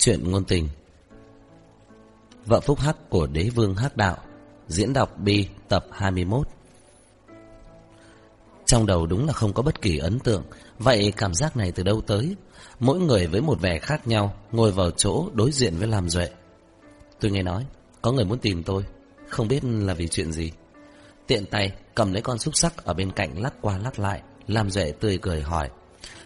Chuyện ngôn tình. Vợ phúc hắc của đế vương hắc đạo, Diễn đọc Bi tập 21 Trong đầu đúng là không có bất kỳ ấn tượng, Vậy cảm giác này từ đâu tới? Mỗi người với một vẻ khác nhau, Ngồi vào chỗ đối diện với Lam Duệ. Tôi nghe nói, Có người muốn tìm tôi, Không biết là vì chuyện gì. Tiện tay cầm lấy con xúc sắc Ở bên cạnh lắc qua lắc lại, Lam Duệ tươi cười hỏi.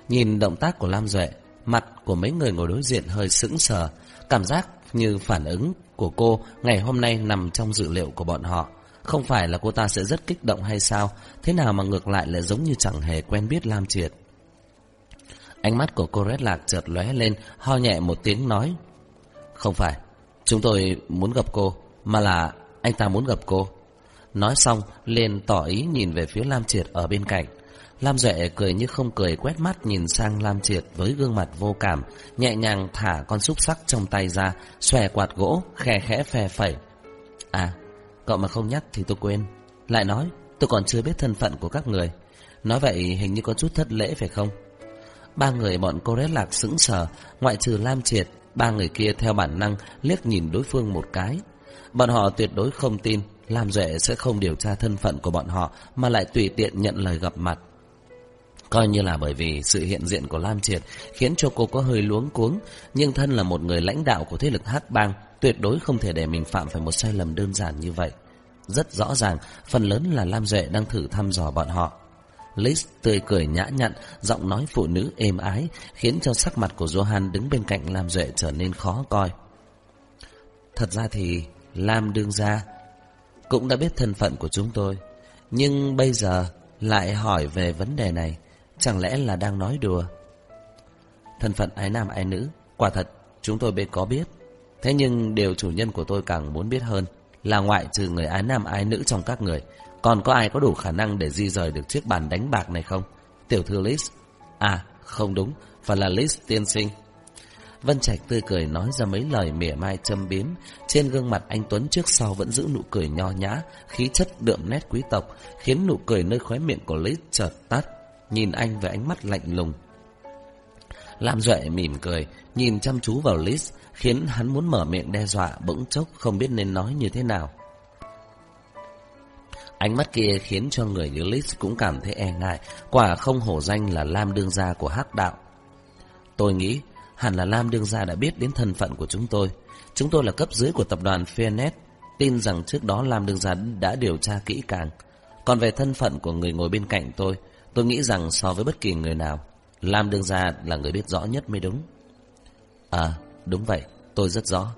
Nhìn động tác của Lam Duệ Mặt của mấy người ngồi đối diện hơi sững sờ Cảm giác như phản ứng của cô ngày hôm nay nằm trong dự liệu của bọn họ. Không phải là cô ta sẽ rất kích động hay sao? Thế nào mà ngược lại lại giống như chẳng hề quen biết Lam Triệt? Ánh mắt của cô Red Lạc chợt lóe lên, ho nhẹ một tiếng nói. Không phải, chúng tôi muốn gặp cô, mà là anh ta muốn gặp cô. Nói xong, liền tỏ ý nhìn về phía Lam Triệt ở bên cạnh. Lam Duệ cười như không cười quét mắt nhìn sang Lam Triệt với gương mặt vô cảm, nhẹ nhàng thả con xúc sắc trong tay ra, xòe quạt gỗ, khe khẽ phe phẩy. À, cậu mà không nhắc thì tôi quên. Lại nói, tôi còn chưa biết thân phận của các người. Nói vậy hình như có chút thất lễ phải không? Ba người bọn cô rét lạc sững sờ, ngoại trừ Lam Triệt, ba người kia theo bản năng liếc nhìn đối phương một cái. Bọn họ tuyệt đối không tin Lam Duệ sẽ không điều tra thân phận của bọn họ mà lại tùy tiện nhận lời gặp mặt. Coi như là bởi vì sự hiện diện của Lam Triệt khiến cho cô có hơi luống cuống, nhưng thân là một người lãnh đạo của thế lực hắc bang, tuyệt đối không thể để mình phạm phải một sai lầm đơn giản như vậy. Rất rõ ràng, phần lớn là Lam Duệ đang thử thăm dò bọn họ. Liz tươi cười nhã nhặn, giọng nói phụ nữ êm ái, khiến cho sắc mặt của Johan đứng bên cạnh Lam Duệ trở nên khó coi. Thật ra thì Lam đương gia cũng đã biết thân phận của chúng tôi, nhưng bây giờ lại hỏi về vấn đề này, Chẳng lẽ là đang nói đùa? Thân phận ái nam ái nữ, Quả thật chúng tôi biết có biết. Thế nhưng điều chủ nhân của tôi càng muốn biết hơn Là ngoại trừ người ái nam ái nữ trong các người, Còn có ai có đủ khả năng để di rời được chiếc bàn đánh bạc này không? Tiểu thư Liz? À không đúng Phải là Liz tiên sinh. Vân Trạch tươi cười nói ra mấy lời mỉa mai châm biếm. Trên gương mặt anh Tuấn trước sau vẫn giữ nụ cười nho nhã, Khí chất đượm nét quý tộc, Khiến nụ cười nơi khóe miệng của Liz chợt tắt nhìn anh với ánh mắt lạnh lùng. Lam Duệ mỉm cười, nhìn chăm chú vào Liz, khiến hắn muốn mở miệng đe dọa, bỗng chốc không biết nên nói như thế nào. Ánh mắt kia khiến cho người như Liz cũng cảm thấy e ngại, quả không hổ danh là Lam Đương Gia của hắc đạo. Tôi nghĩ, hẳn là Lam Đương Gia đã biết đến thân phận của chúng tôi. Chúng tôi là cấp dưới của tập đoàn Fairnet, tin rằng trước đó Lam Đương Gia đã điều tra kỹ càng. Còn về thân phận của người ngồi bên cạnh tôi, Tôi nghĩ rằng so với bất kỳ người nào, Lam Đương Gia là người biết rõ nhất mới đúng. À, đúng vậy, tôi rất rõ.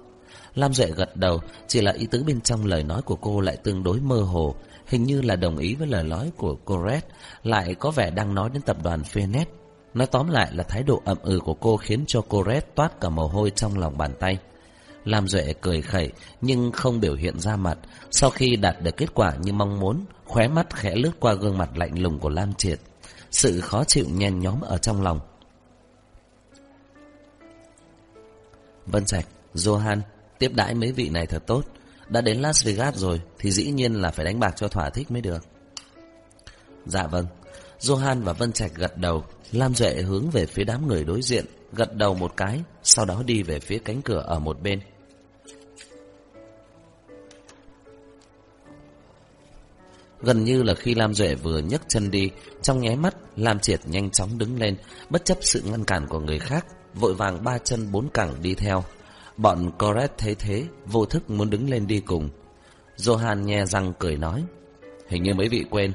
Lam Duệ gật đầu, chỉ là ý tứ bên trong lời nói của cô lại tương đối mơ hồ, hình như là đồng ý với lời nói của cô Red, lại có vẻ đang nói đến tập đoàn Phoenix. Nói tóm lại là thái độ ậm ừ của cô khiến cho cô Red toát cả mồ hôi trong lòng bàn tay. Lam Duệ cười khẩy nhưng không biểu hiện ra mặt. Sau khi đạt được kết quả như mong muốn, khóe mắt khẽ lướt qua gương mặt lạnh lùng của Lam Triệt. Sự khó chịu nhen nhóm ở trong lòng. Vân Trạch, Johan, tiếp đãi mấy vị này thật tốt. Đã đến Las Vegas rồi thì dĩ nhiên là phải đánh bạc cho thỏa thích mới được. Dạ vâng. Johan và Vân Trạch gật đầu, Lam Duệ hướng về phía đám người đối diện, gật đầu một cái, sau đó đi về phía cánh cửa ở một bên. Gần như là khi Lam Duệ vừa nhấc chân đi, trong nháy mắt, Lam Triệt nhanh chóng đứng lên, bất chấp sự ngăn cản của người khác, vội vàng ba chân bốn cẳng đi theo. Bọn Coret thấy thế, vô thức muốn đứng lên đi cùng. Johan nhe răng cười nói, hình như mấy vị quên,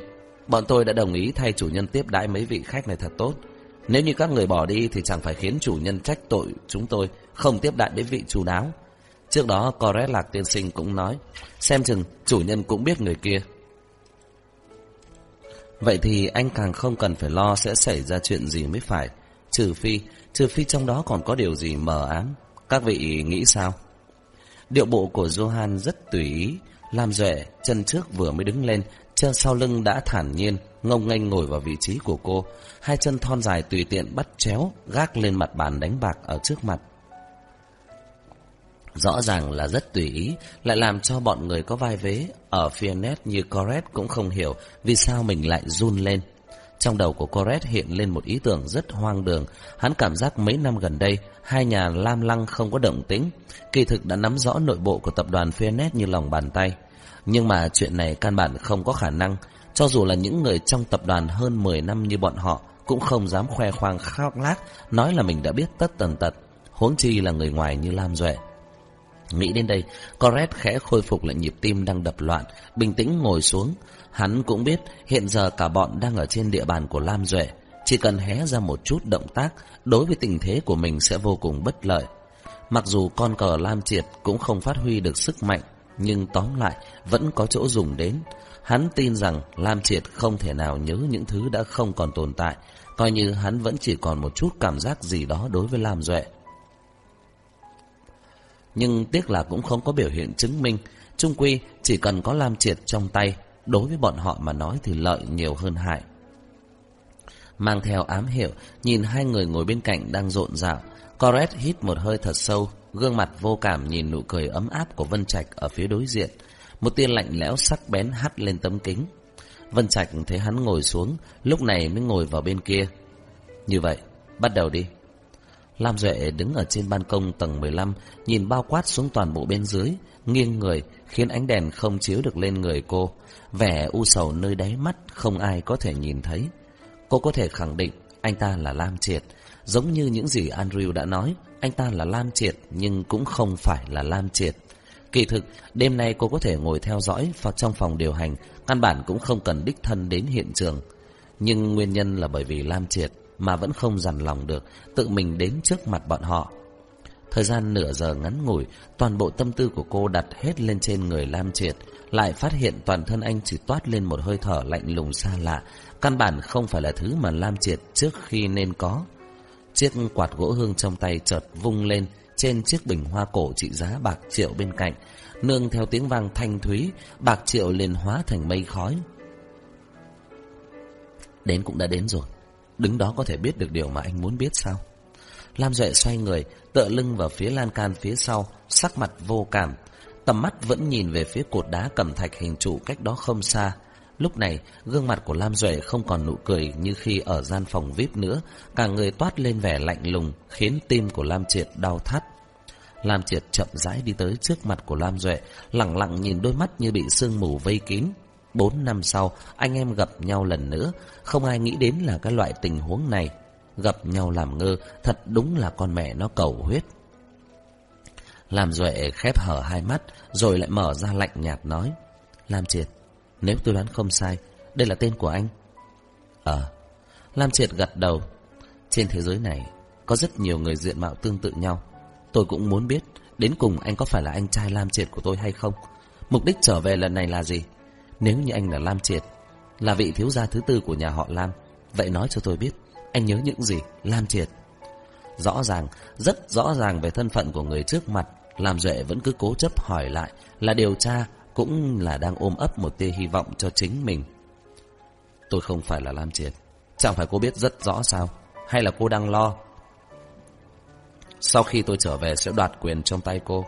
bọn tôi đã đồng ý thay chủ nhân tiếp đãi mấy vị khách này thật tốt. Nếu như các người bỏ đi thì chẳng phải khiến chủ nhân trách tội chúng tôi không tiếp đại đến vị chủ đáo. Trước đó Coret Lạc tiên sinh cũng nói, xem chừng chủ nhân cũng biết người kia. Vậy thì anh càng không cần phải lo sẽ xảy ra chuyện gì mới phải. Trừ phi, trừ phi trong đó còn có điều gì mờ ám. Các vị nghĩ sao? Điệu bộ của Johan rất tùy ý. Làm duệ, chân trước vừa mới đứng lên, chân sau lưng đã thản nhiên, ngông nghênh ngồi vào vị trí của cô. Hai chân thon dài tùy tiện bắt chéo, gác lên mặt bàn đánh bạc ở trước mặt. Rõ ràng là rất tùy ý, lại làm cho bọn người có vai vế ở phía net như Coret cũng không hiểu vì sao mình lại run lên. Trong đầu của Coret hiện lên một ý tưởng rất hoang đường. Hắn cảm giác mấy năm gần đây, hai nhà Lam Lăng không có động tĩnh. Kỳ thực đã nắm rõ nội bộ của tập đoàn Phoenix như lòng bàn tay. Nhưng mà chuyện này căn bản không có khả năng. Cho dù là những người trong tập đoàn hơn 10 năm như bọn họ, cũng không dám khoe khoang khao lác, nói là mình đã biết tất tần tật. Huống chi là người ngoài như Lam Duệ. Nghĩ đến đây, Coret khẽ khôi phục lại nhịp tim đang đập loạn, bình tĩnh ngồi xuống. Hắn cũng biết hiện giờ cả bọn đang ở trên địa bàn của Lam Duệ. Chỉ cần hé ra một chút động tác, đối với tình thế của mình sẽ vô cùng bất lợi. Mặc dù con cờ Lam Triệt cũng không phát huy được sức mạnh, nhưng tóm lại vẫn có chỗ dùng đến. Hắn tin rằng Lam Triệt không thể nào nhớ những thứ đã không còn tồn tại, coi như hắn vẫn chỉ còn một chút cảm giác gì đó đối với Lam Duệ. Nhưng tiếc là cũng không có biểu hiện chứng minh, trung quy chỉ cần có Lam Triệt trong tay, đối với bọn họ mà nói thì lợi nhiều hơn hại. Mang theo ám hiệu, nhìn hai người ngồi bên cạnh đang rộn rạo, Coret hít một hơi thật sâu, gương mặt vô cảm nhìn nụ cười ấm áp của Vân Trạch ở phía đối diện. Một tia lạnh lẽo sắc bén hắt lên tấm kính. Vân Trạch thấy hắn ngồi xuống, lúc này mới ngồi vào bên kia. Như vậy, bắt đầu đi. Lam Duệ đứng ở trên ban công tầng 15, nhìn bao quát xuống toàn bộ bên dưới, nghiêng người, khiến ánh đèn không chiếu được lên người cô. Vẻ u sầu nơi đáy mắt không ai có thể nhìn thấy. Cô có thể khẳng định anh ta là Lam Triệt. Giống như những gì Andrew đã nói, anh ta là Lam Triệt nhưng cũng không phải là Lam Triệt. Kỳ thực, đêm nay cô có thể ngồi theo dõi vào trong phòng điều hành, căn bản cũng không cần đích thân đến hiện trường. Nhưng nguyên nhân là bởi vì Lam Triệt mà vẫn không dằn lòng được, tự mình đến trước mặt bọn họ. Thời gian nửa giờ ngắn ngủi, toàn bộ tâm tư của cô đặt hết lên trên người Lam Triệt, lại phát hiện toàn thân anh chỉ toát lên một hơi thở lạnh lùng xa lạ, căn bản không phải là thứ mà Lam Triệt trước khi nên có. Chiếc quạt gỗ hương trong tay chợt vung lên trên chiếc bình hoa cổ trị giá bạc triệu bên cạnh, nương theo tiếng vang thanh thúy, bạc triệu liền hóa thành mây khói. Đến cũng đã đến rồi, đứng đó có thể biết được điều mà anh muốn biết sao? Lam Duệ xoay người, tựa lưng vào phía lan can phía sau, sắc mặt vô cảm. Tầm mắt vẫn nhìn về phía cột đá cầm thạch hình trụ cách đó không xa. Lúc này, gương mặt của Lam Duệ không còn nụ cười như khi ở gian phòng VIP nữa, cả người toát lên vẻ lạnh lùng, khiến tim của Lam Triệt đau thắt. Lam Triệt chậm rãi đi tới trước mặt của Lam Duệ, lặng lặng nhìn đôi mắt như bị sương mù vây kín. Bốn năm sau, anh em gặp nhau lần nữa, không ai nghĩ đến là cái loại tình huống này. Gặp nhau làm ngơ, thật đúng là con mẹ nó cầu huyết. làm Duệ khép hở hai mắt, rồi lại mở ra lạnh nhạt nói. Lam Triệt, nếu tôi đoán không sai, đây là tên của anh. Ờ, Lam Triệt gật đầu. Trên thế giới này, có rất nhiều người diện mạo tương tự nhau. Tôi cũng muốn biết, đến cùng anh có phải là anh trai Lam Triệt của tôi hay không? Mục đích trở về lần này là gì? Nếu như anh là Lam Triệt, là vị thiếu gia thứ tư của nhà họ Lam, vậy nói cho tôi biết, anh nhớ những gì, Lam Triệt? Rõ ràng, rất rõ ràng về thân phận của người trước mặt, làm Duệ vẫn cứ cố chấp hỏi lại là điều tra, cũng là đang ôm ấp một tia hy vọng cho chính mình. Tôi không phải là Lam Triệt, chẳng phải cô biết rất rõ sao? Hay là cô đang lo sau khi tôi trở về sẽ đoạt quyền trong tay cô.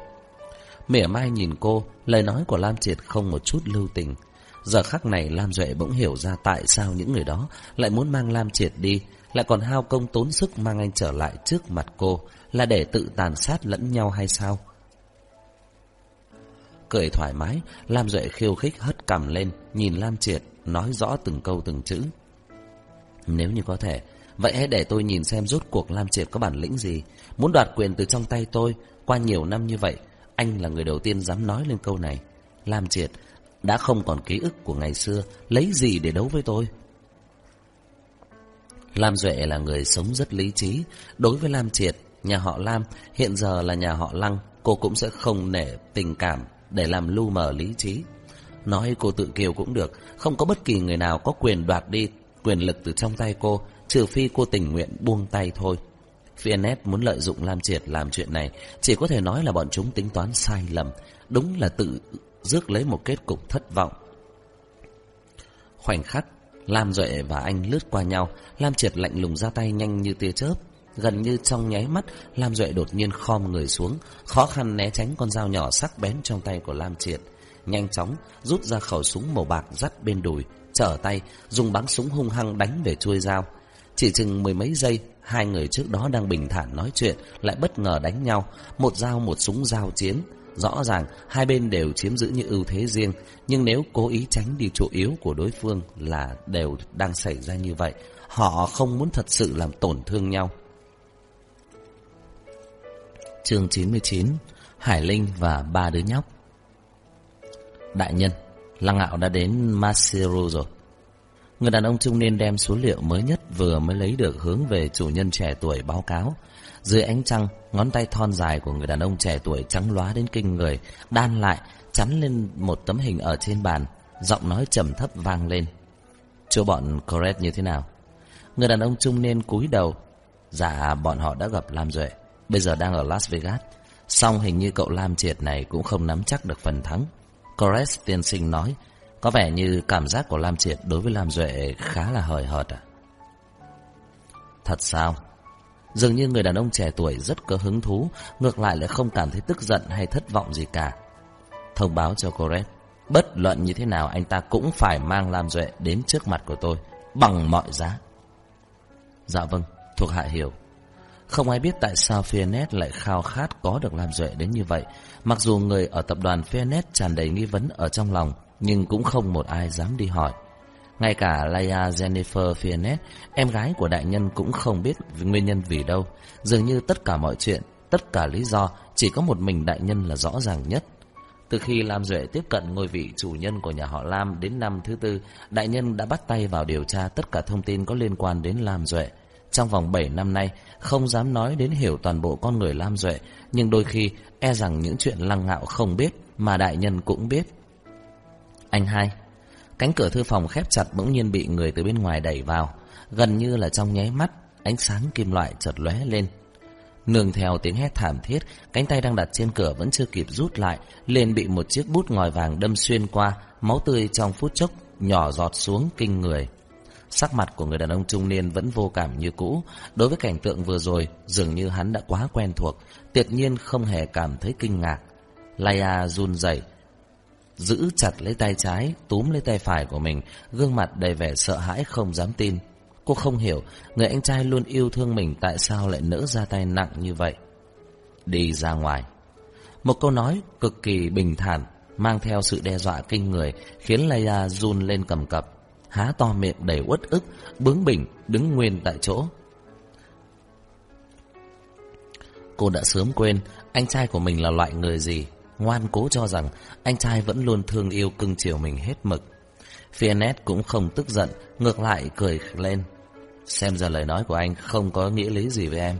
Mỉa mai nhìn cô, lời nói của Lam Triệt không một chút lưu tình. Giờ khắc này Lam Duệ bỗng hiểu ra tại sao những người đó lại muốn mang Lam Triệt đi, lại còn hao công tốn sức mang anh trở lại trước mặt cô, là để tự tàn sát lẫn nhau hay sao? Cười thoải mái, Lam Duệ khiêu khích hất cằm lên, nhìn Lam Triệt, nói rõ từng câu từng chữ. Nếu như có thể, vậy hãy để tôi nhìn xem rốt cuộc Lam Triệt có bản lĩnh gì. Muốn đoạt quyền từ trong tay tôi Qua nhiều năm như vậy Anh là người đầu tiên dám nói lên câu này Lam Triệt đã không còn ký ức của ngày xưa Lấy gì để đấu với tôi? Lam Duệ là người sống rất lý trí. Đối với Lam Triệt Nhà họ Lam hiện giờ là nhà họ Lăng Cô cũng sẽ không nể tình cảm Để làm lu mờ lý trí. Nói cô tự kiều cũng được Không có bất kỳ người nào có quyền đoạt đi Quyền lực từ trong tay cô Trừ phi cô tình nguyện buông tay thôi. VNF muốn lợi dụng Lam Triệt làm chuyện này, chỉ có thể nói là bọn chúng tính toán sai lầm, đúng là tự rước lấy một kết cục thất vọng. Khoảnh khắc, Lam Duệ và anh lướt qua nhau, Lam Triệt lạnh lùng ra tay nhanh như tia chớp. Gần như trong nháy mắt, Lam Duệ đột nhiên khom người xuống, khó khăn né tránh con dao nhỏ sắc bén trong tay của Lam Triệt. Nhanh chóng rút ra khẩu súng màu bạc dắt bên đùi, trở tay, dùng bắn súng hung hăng đánh về chuôi dao. Chỉ chừng mười mấy giây, hai người trước đó đang bình thản nói chuyện, lại bất ngờ đánh nhau, một dao một súng giao chiến. Rõ ràng, hai bên đều chiếm giữ những ưu thế riêng, nhưng nếu cố ý tránh đi chỗ yếu của đối phương là đều đang xảy ra như vậy. Họ không muốn thật sự làm tổn thương nhau. Chương 99 Hải Linh và ba đứa nhóc Đại nhân, Lăng Ngạo đã đến Masiro rồi. Người đàn ông trung niên đem số liệu mới nhất vừa mới lấy được hướng về chủ nhân trẻ tuổi báo cáo. Dưới ánh trăng, ngón tay thon dài của người đàn ông trẻ tuổi trắng lóa đến kinh người, đan lại, chắn lên một tấm hình ở trên bàn, giọng nói trầm thấp vang lên. Chỗ bọn Corret như thế nào? Người đàn ông trung niên cúi đầu. Dạ, bọn họ đã gặp Lam Duệ, bây giờ đang ở Las Vegas. Song hình như cậu Lam Triệt này cũng không nắm chắc được phần thắng. Corret tiên sinh nói, có vẻ như cảm giác của Lam Triệt đối với Lam Duệ khá là hời hợt à? Thật sao? Dường như người đàn ông trẻ tuổi rất có hứng thú, ngược lại lại không cảm thấy tức giận hay thất vọng gì cả. Thông báo cho Coret, bất luận như thế nào anh ta cũng phải mang Lam Duệ đến trước mặt của tôi, bằng mọi giá. Dạ vâng, thuộc hạ hiểu. Không ai biết tại sao Fianet lại khao khát có được Lam Duệ đến như vậy. Mặc dù người ở tập đoàn Fianet tràn đầy nghi vấn ở trong lòng, nhưng cũng không một ai dám đi hỏi. Ngay cả Laia Jennifer Fiennes, em gái của đại nhân cũng không biết nguyên nhân vì đâu. Dường như tất cả mọi chuyện, tất cả lý do, chỉ có một mình đại nhân là rõ ràng nhất. Từ khi Lam Duệ tiếp cận ngôi vị chủ nhân của nhà họ Lam đến năm thứ tư, đại nhân đã bắt tay vào điều tra tất cả thông tin có liên quan đến Lam Duệ. Trong vòng 7 năm nay, không dám nói đến hiểu toàn bộ con người Lam Duệ, nhưng đôi khi e rằng những chuyện lăng ngạo không biết mà đại nhân cũng biết. Anh hai, cánh cửa thư phòng khép chặt bỗng nhiên bị người từ bên ngoài đẩy vào, gần như là trong nháy mắt, ánh sáng kim loại chợt lóe lên. Nương theo tiếng hét thảm thiết, cánh tay đang đặt trên cửa vẫn chưa kịp rút lại, liền bị một chiếc bút ngòi vàng đâm xuyên qua, máu tươi trong phút chốc nhỏ giọt xuống kinh người. Sắc mặt của người đàn ông trung niên vẫn vô cảm như cũ, đối với cảnh tượng vừa rồi, dường như hắn đã quá quen thuộc, tuyệt nhiên không hề cảm thấy kinh ngạc. Laia run rẩy, giữ chặt lấy tay trái, túm lấy tay phải của mình, gương mặt đầy vẻ sợ hãi không dám tin. Cô không hiểu, người anh trai luôn yêu thương mình tại sao lại nỡ ra tay nặng như vậy. Đi ra ngoài. Một câu nói cực kỳ bình thản, mang theo sự đe dọa kinh người, khiến Leia run lên cầm cập, há to miệng đầy uất ức, bướng bỉnh, đứng nguyên tại chỗ. Cô đã sớm quên anh trai của mình là loại người gì, ngoan cố cho rằng anh trai vẫn luôn thương yêu cưng chiều mình hết mực. Fianet cũng không tức giận, ngược lại cười lên. Xem ra lời nói của anh không có nghĩa lý gì với em.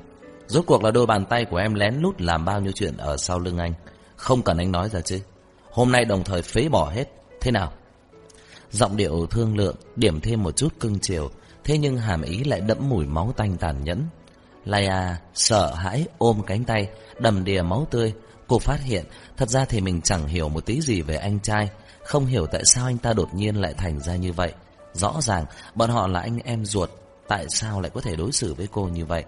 Rốt cuộc là đôi bàn tay của em lén lút làm bao nhiêu chuyện ở sau lưng anh. Không cần anh nói ra chứ. Hôm nay đồng thời phế bỏ hết. Thế nào? Giọng điệu thương lượng, điểm thêm một chút cưng chiều. Thế nhưng hàm ý lại đẫm mùi máu tanh tàn nhẫn. Laia sợ hãi ôm cánh tay, đầm đìa máu tươi. Cô phát hiện, thật ra thì mình chẳng hiểu một tí gì về anh trai. Không hiểu tại sao anh ta đột nhiên lại thành ra như vậy. Rõ ràng, bọn họ là anh em ruột. Tại sao lại có thể đối xử với cô như vậy?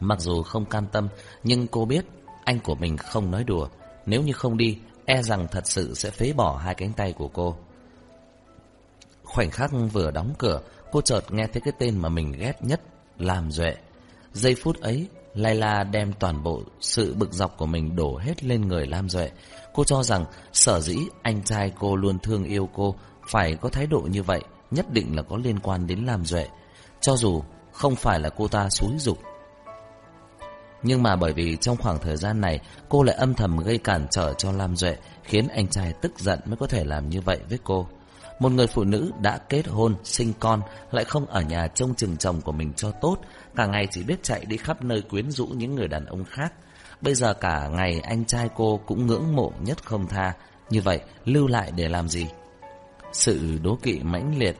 Mặc dù không cam tâm, nhưng cô biết anh của mình không nói đùa. Nếu như không đi, e rằng thật sự sẽ phế bỏ hai cánh tay của cô. Khoảnh khắc vừa đóng cửa, cô chợt nghe thấy cái tên mà mình ghét nhất, làm duệ. Giây phút ấy, Layla đem toàn bộ sự bực dọc của mình đổ hết lên người Lam Duệ. Cô cho rằng sở dĩ anh trai cô luôn thương yêu cô phải có thái độ như vậy, nhất định là có liên quan đến Lam Duệ. Cho dù không phải là cô ta xúi dục nhưng mà bởi vì trong khoảng thời gian này cô lại âm thầm gây cản trở cho Lam Duệ khiến anh trai tức giận mới có thể làm như vậy với cô. Một người phụ nữ đã kết hôn, sinh con lại không ở nhà trông chừng chồng của mình cho tốt, cả ngày chỉ biết chạy đi khắp nơi quyến rũ những người đàn ông khác. Bây giờ cả ngày anh trai cô cũng ngưỡng mộ nhất không tha, như vậy lưu lại để làm gì? Sự đố kỵ mãnh liệt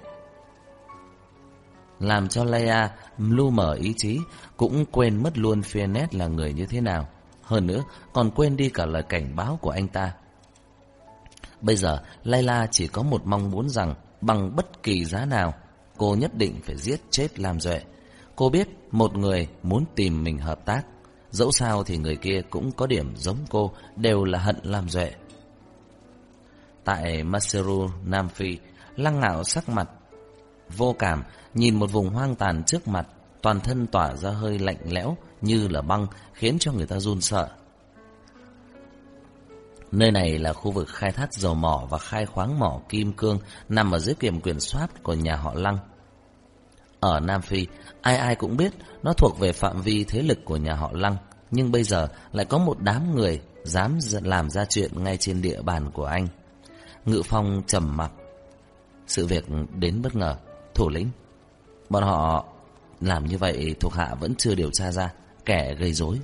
làm cho Leia lu mở ý chí, cũng quên mất luôn Fianet là người như thế nào. Hơn nữa, còn quên đi cả lời cảnh báo của anh ta. Bây giờ, Layla chỉ có một mong muốn rằng bằng bất kỳ giá nào, cô nhất định phải giết chết Lam Duệ. Cô biết một người muốn tìm mình hợp tác, dẫu sao thì người kia cũng có điểm giống cô, đều là hận Lam Duệ. Tại Maseru, Nam Phi, Lăng ngạo sắc mặt vô cảm, nhìn một vùng hoang tàn trước mặt, toàn thân tỏa ra hơi lạnh lẽo như là băng, khiến cho người ta run sợ. Nơi này là khu vực khai thác dầu mỏ và khai khoáng mỏ kim cương nằm ở dưới kiểm quyền soát của nhà họ Lăng. Ở Nam Phi, ai ai cũng biết nó thuộc về phạm vi thế lực của nhà họ Lăng, nhưng bây giờ lại có một đám người dám làm ra chuyện ngay trên địa bàn của anh. Ngự Phong trầm mặc. Sự việc đến bất ngờ, thủ lĩnh. Bọn họ làm như vậy thuộc hạ vẫn chưa điều tra ra kẻ gây rối.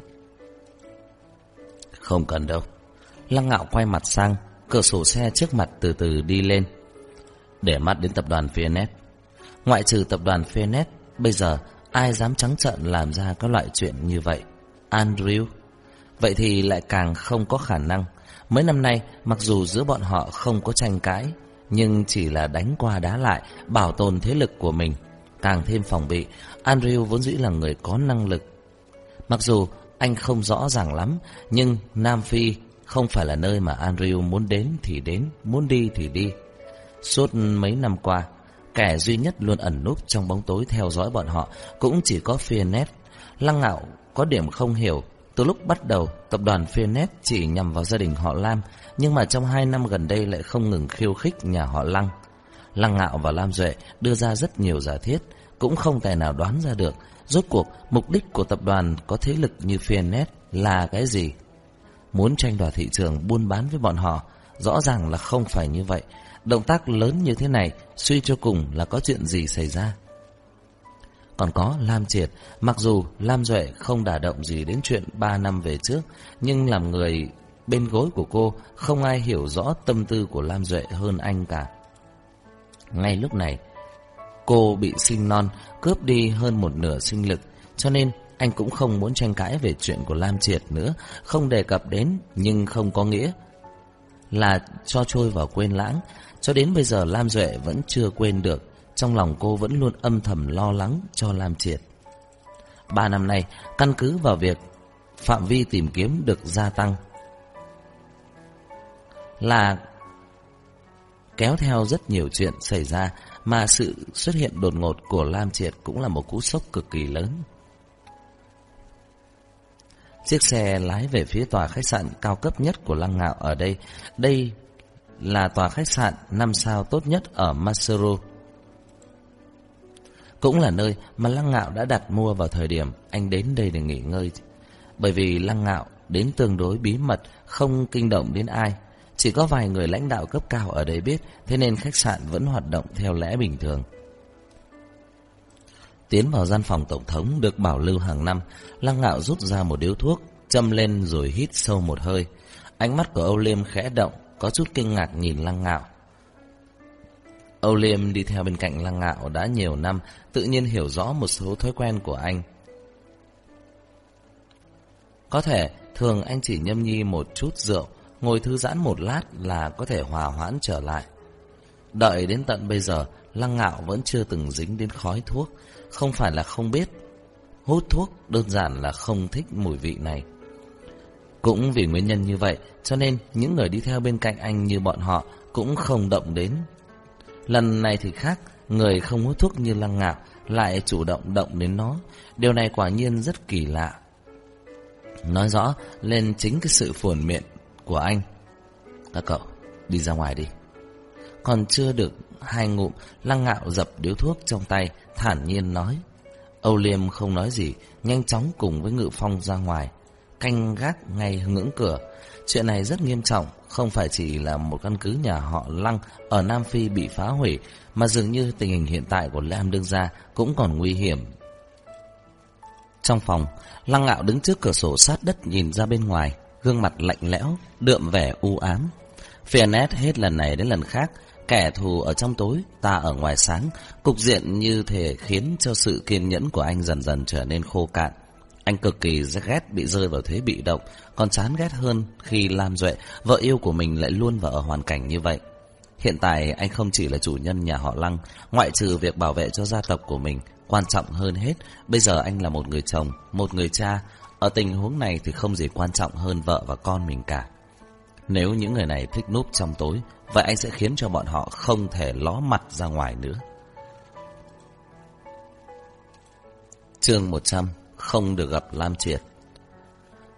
Không cần đâu. Lăng ngạo quay mặt sang, cửa sổ xe trước mặt từ từ đi lên. Để mắt đến tập đoàn Fianet. Ngoại trừ tập đoàn Fianet, bây giờ ai dám trắng trợn làm ra các loại chuyện như vậy? Andrew? Vậy thì lại càng không có khả năng. Mấy năm nay, mặc dù giữa bọn họ không có tranh cãi, nhưng chỉ là đánh qua đá lại, bảo tồn thế lực của mình. Càng thêm phòng bị, Andrew vốn dĩ là người có năng lực. Mặc dù anh không rõ ràng lắm, nhưng Nam Phi không phải là nơi mà Andrew muốn đến thì đến, muốn đi thì đi. Suốt mấy năm qua, kẻ duy nhất luôn ẩn núp trong bóng tối theo dõi bọn họ cũng chỉ có Fianet. Lăng ngạo có điểm không hiểu, từ lúc bắt đầu tập đoàn Fianet chỉ nhằm vào gia đình họ Lam, nhưng mà trong hai năm gần đây lại không ngừng khiêu khích nhà họ Lăng. Lăng ngạo và Lam Duệ đưa ra rất nhiều giả thiết, cũng không tài nào đoán ra được rốt cuộc mục đích của tập đoàn có thế lực như Fianet là cái gì. Muốn tranh đoạt thị trường buôn bán với bọn họ, rõ ràng là không phải như vậy. Động tác lớn như thế này, suy cho cùng là có chuyện gì xảy ra. Còn có Lam Triệt, mặc dù Lam Duệ không đả động gì đến chuyện 3 năm về trước, nhưng làm người bên gối của cô, không ai hiểu rõ tâm tư của Lam Duệ hơn anh cả. Ngay lúc này, cô bị sinh non, cướp đi hơn một nửa sinh lực, cho nên anh cũng không muốn tranh cãi về chuyện của Lam Triệt nữa, không đề cập đến nhưng không có nghĩa là cho trôi vào quên lãng. Cho đến bây giờ Lam Duệ vẫn chưa quên được, trong lòng cô vẫn luôn âm thầm lo lắng cho Lam Triệt. Ba năm nay, căn cứ vào việc phạm vi tìm kiếm được gia tăng, là kéo theo rất nhiều chuyện xảy ra mà sự xuất hiện đột ngột của Lam Triệt cũng là một cú sốc cực kỳ lớn. Chiếc xe lái về phía tòa khách sạn cao cấp nhất của Lăng Ngạo ở đây. Đây là tòa khách sạn 5 sao tốt nhất ở Maseru. Cũng là nơi mà Lăng Ngạo đã đặt mua vào thời điểm anh đến đây để nghỉ ngơi. Bởi vì Lăng Ngạo đến tương đối bí mật, không kinh động đến ai. Chỉ có vài người lãnh đạo cấp cao ở đây biết, thế nên khách sạn vẫn hoạt động theo lẽ bình thường. Tiến vào gian phòng tổng thống được bảo lưu hàng năm, Lăng Ngạo rút ra một điếu thuốc, châm lên rồi hít sâu một hơi. Ánh mắt của Âu Liêm khẽ động, có chút kinh ngạc nhìn Lăng Ngạo. Âu Liêm đi theo bên cạnh Lăng Ngạo đã nhiều năm, tự nhiên hiểu rõ một số thói quen của anh. Có thể thường anh chỉ nhâm nhi một chút rượu, ngồi thư giãn một lát là có thể hòa hoãn trở lại. Đợi đến tận bây giờ, Lăng Ngạo vẫn chưa từng dính đến khói thuốc, không phải là không biết. Hút thuốc đơn giản là không thích mùi vị này. Cũng vì nguyên nhân như vậy, cho nên những người đi theo bên cạnh anh như bọn họ cũng không động đến. Lần này thì khác, người không hút thuốc như Lăng Ngạo lại chủ động động đến nó. Điều này quả nhiên rất kỳ lạ. Nói rõ lên chính cái sự phồn miệng của anh. Các cậu, đi ra ngoài đi. Còn chưa được hai ngụm, lăng ngạo dập điếu thuốc trong tay, thản nhiên nói. Âu Liêm không nói gì, nhanh chóng cùng với Ngự Phong ra ngoài, canh gác ngay ngưỡng cửa. Chuyện này rất nghiêm trọng, không phải chỉ là một căn cứ nhà họ Lăng ở Nam Phi bị phá hủy, mà dường như tình hình hiện tại của Lam Đương Gia cũng còn nguy hiểm. Trong phòng, Lăng Ngạo đứng trước cửa sổ sát đất nhìn ra bên ngoài, gương mặt lạnh lẽo, đượm vẻ u ám. Fianet hết lần này đến lần khác, kẻ thù ở trong tối, ta ở ngoài sáng, cục diện như thể khiến cho sự kiên nhẫn của anh dần dần trở nên khô cạn. Anh cực kỳ ghét bị rơi vào thế bị động, còn chán ghét hơn khi Lam Duệ, vợ yêu của mình lại luôn vào ở hoàn cảnh như vậy. Hiện tại anh không chỉ là chủ nhân nhà họ Lăng, ngoại trừ việc bảo vệ cho gia tộc của mình, quan trọng hơn hết, bây giờ anh là một người chồng, một người cha, ở tình huống này thì không gì quan trọng hơn vợ và con mình cả. Nếu những người này thích núp trong tối, vậy anh sẽ khiến cho bọn họ không thể ló mặt ra ngoài nữa. chương 100 Không được gặp Lam Triệt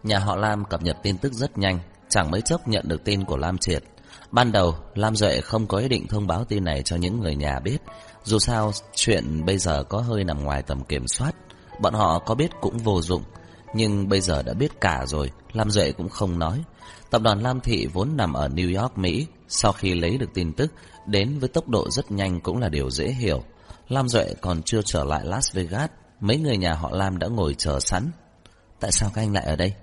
Nhà họ Lam cập nhật tin tức rất nhanh, chẳng mấy chốc nhận được tin của Lam Triệt. Ban đầu, Lam Duệ không có ý định thông báo tin này cho những người nhà biết. Dù sao, chuyện bây giờ có hơi nằm ngoài tầm kiểm soát. Bọn họ có biết cũng vô dụng. Nhưng bây giờ đã biết cả rồi, Lam Duệ cũng không nói. Tập đoàn Lam Thị vốn nằm ở New York, Mỹ. Sau khi lấy được tin tức, đến với tốc độ rất nhanh cũng là điều dễ hiểu. Lam Duệ còn chưa trở lại Las Vegas, mấy người nhà họ Lam đã ngồi chờ sẵn. Tại sao các anh lại ở đây?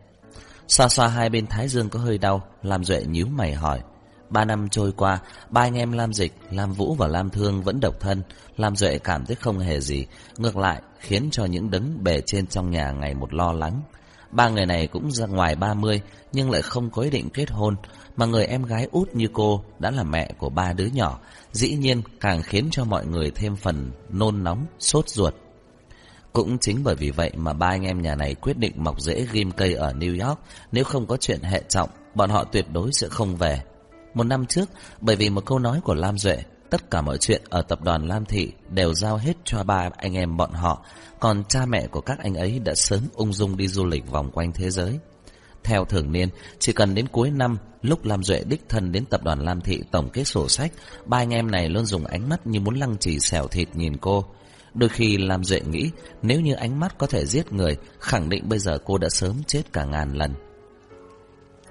Xoa xoa hai bên thái dương có hơi đau, Lam Duệ nhíu mày hỏi. Ba năm trôi qua, ba anh em Lam Dịch, Lam Vũ và Lam Thương vẫn độc thân. Lam Duệ cảm thấy không hề gì, ngược lại khiến cho những đấng bề trên trong nhà ngày một lo lắng. Ba người này cũng ra ngoài 30 nhưng lại không có ý định kết hôn, mà người em gái út như cô đã là mẹ của ba đứa nhỏ, dĩ nhiên càng khiến cho mọi người thêm phần nôn nóng, sốt ruột. Cũng chính bởi vì vậy mà ba anh em nhà này quyết định mọc rễ ghim cây ở New York, nếu không có chuyện hệ trọng, bọn họ tuyệt đối sẽ không về. Một năm trước, bởi vì một câu nói của Lam Duệ, tất cả mọi chuyện ở tập đoàn Lam Thị đều giao hết cho ba anh em bọn họ, còn cha mẹ của các anh ấy đã sớm ung dung đi du lịch vòng quanh thế giới. Theo thường niên, chỉ cần đến cuối năm, lúc Lam Duệ đích thân đến tập đoàn Lam Thị tổng kết sổ sách, ba anh em này luôn dùng ánh mắt như muốn lăng trì xẻo thịt nhìn cô. Đôi khi Lam Duệ nghĩ, nếu như ánh mắt có thể giết người, khẳng định bây giờ cô đã sớm chết cả ngàn lần.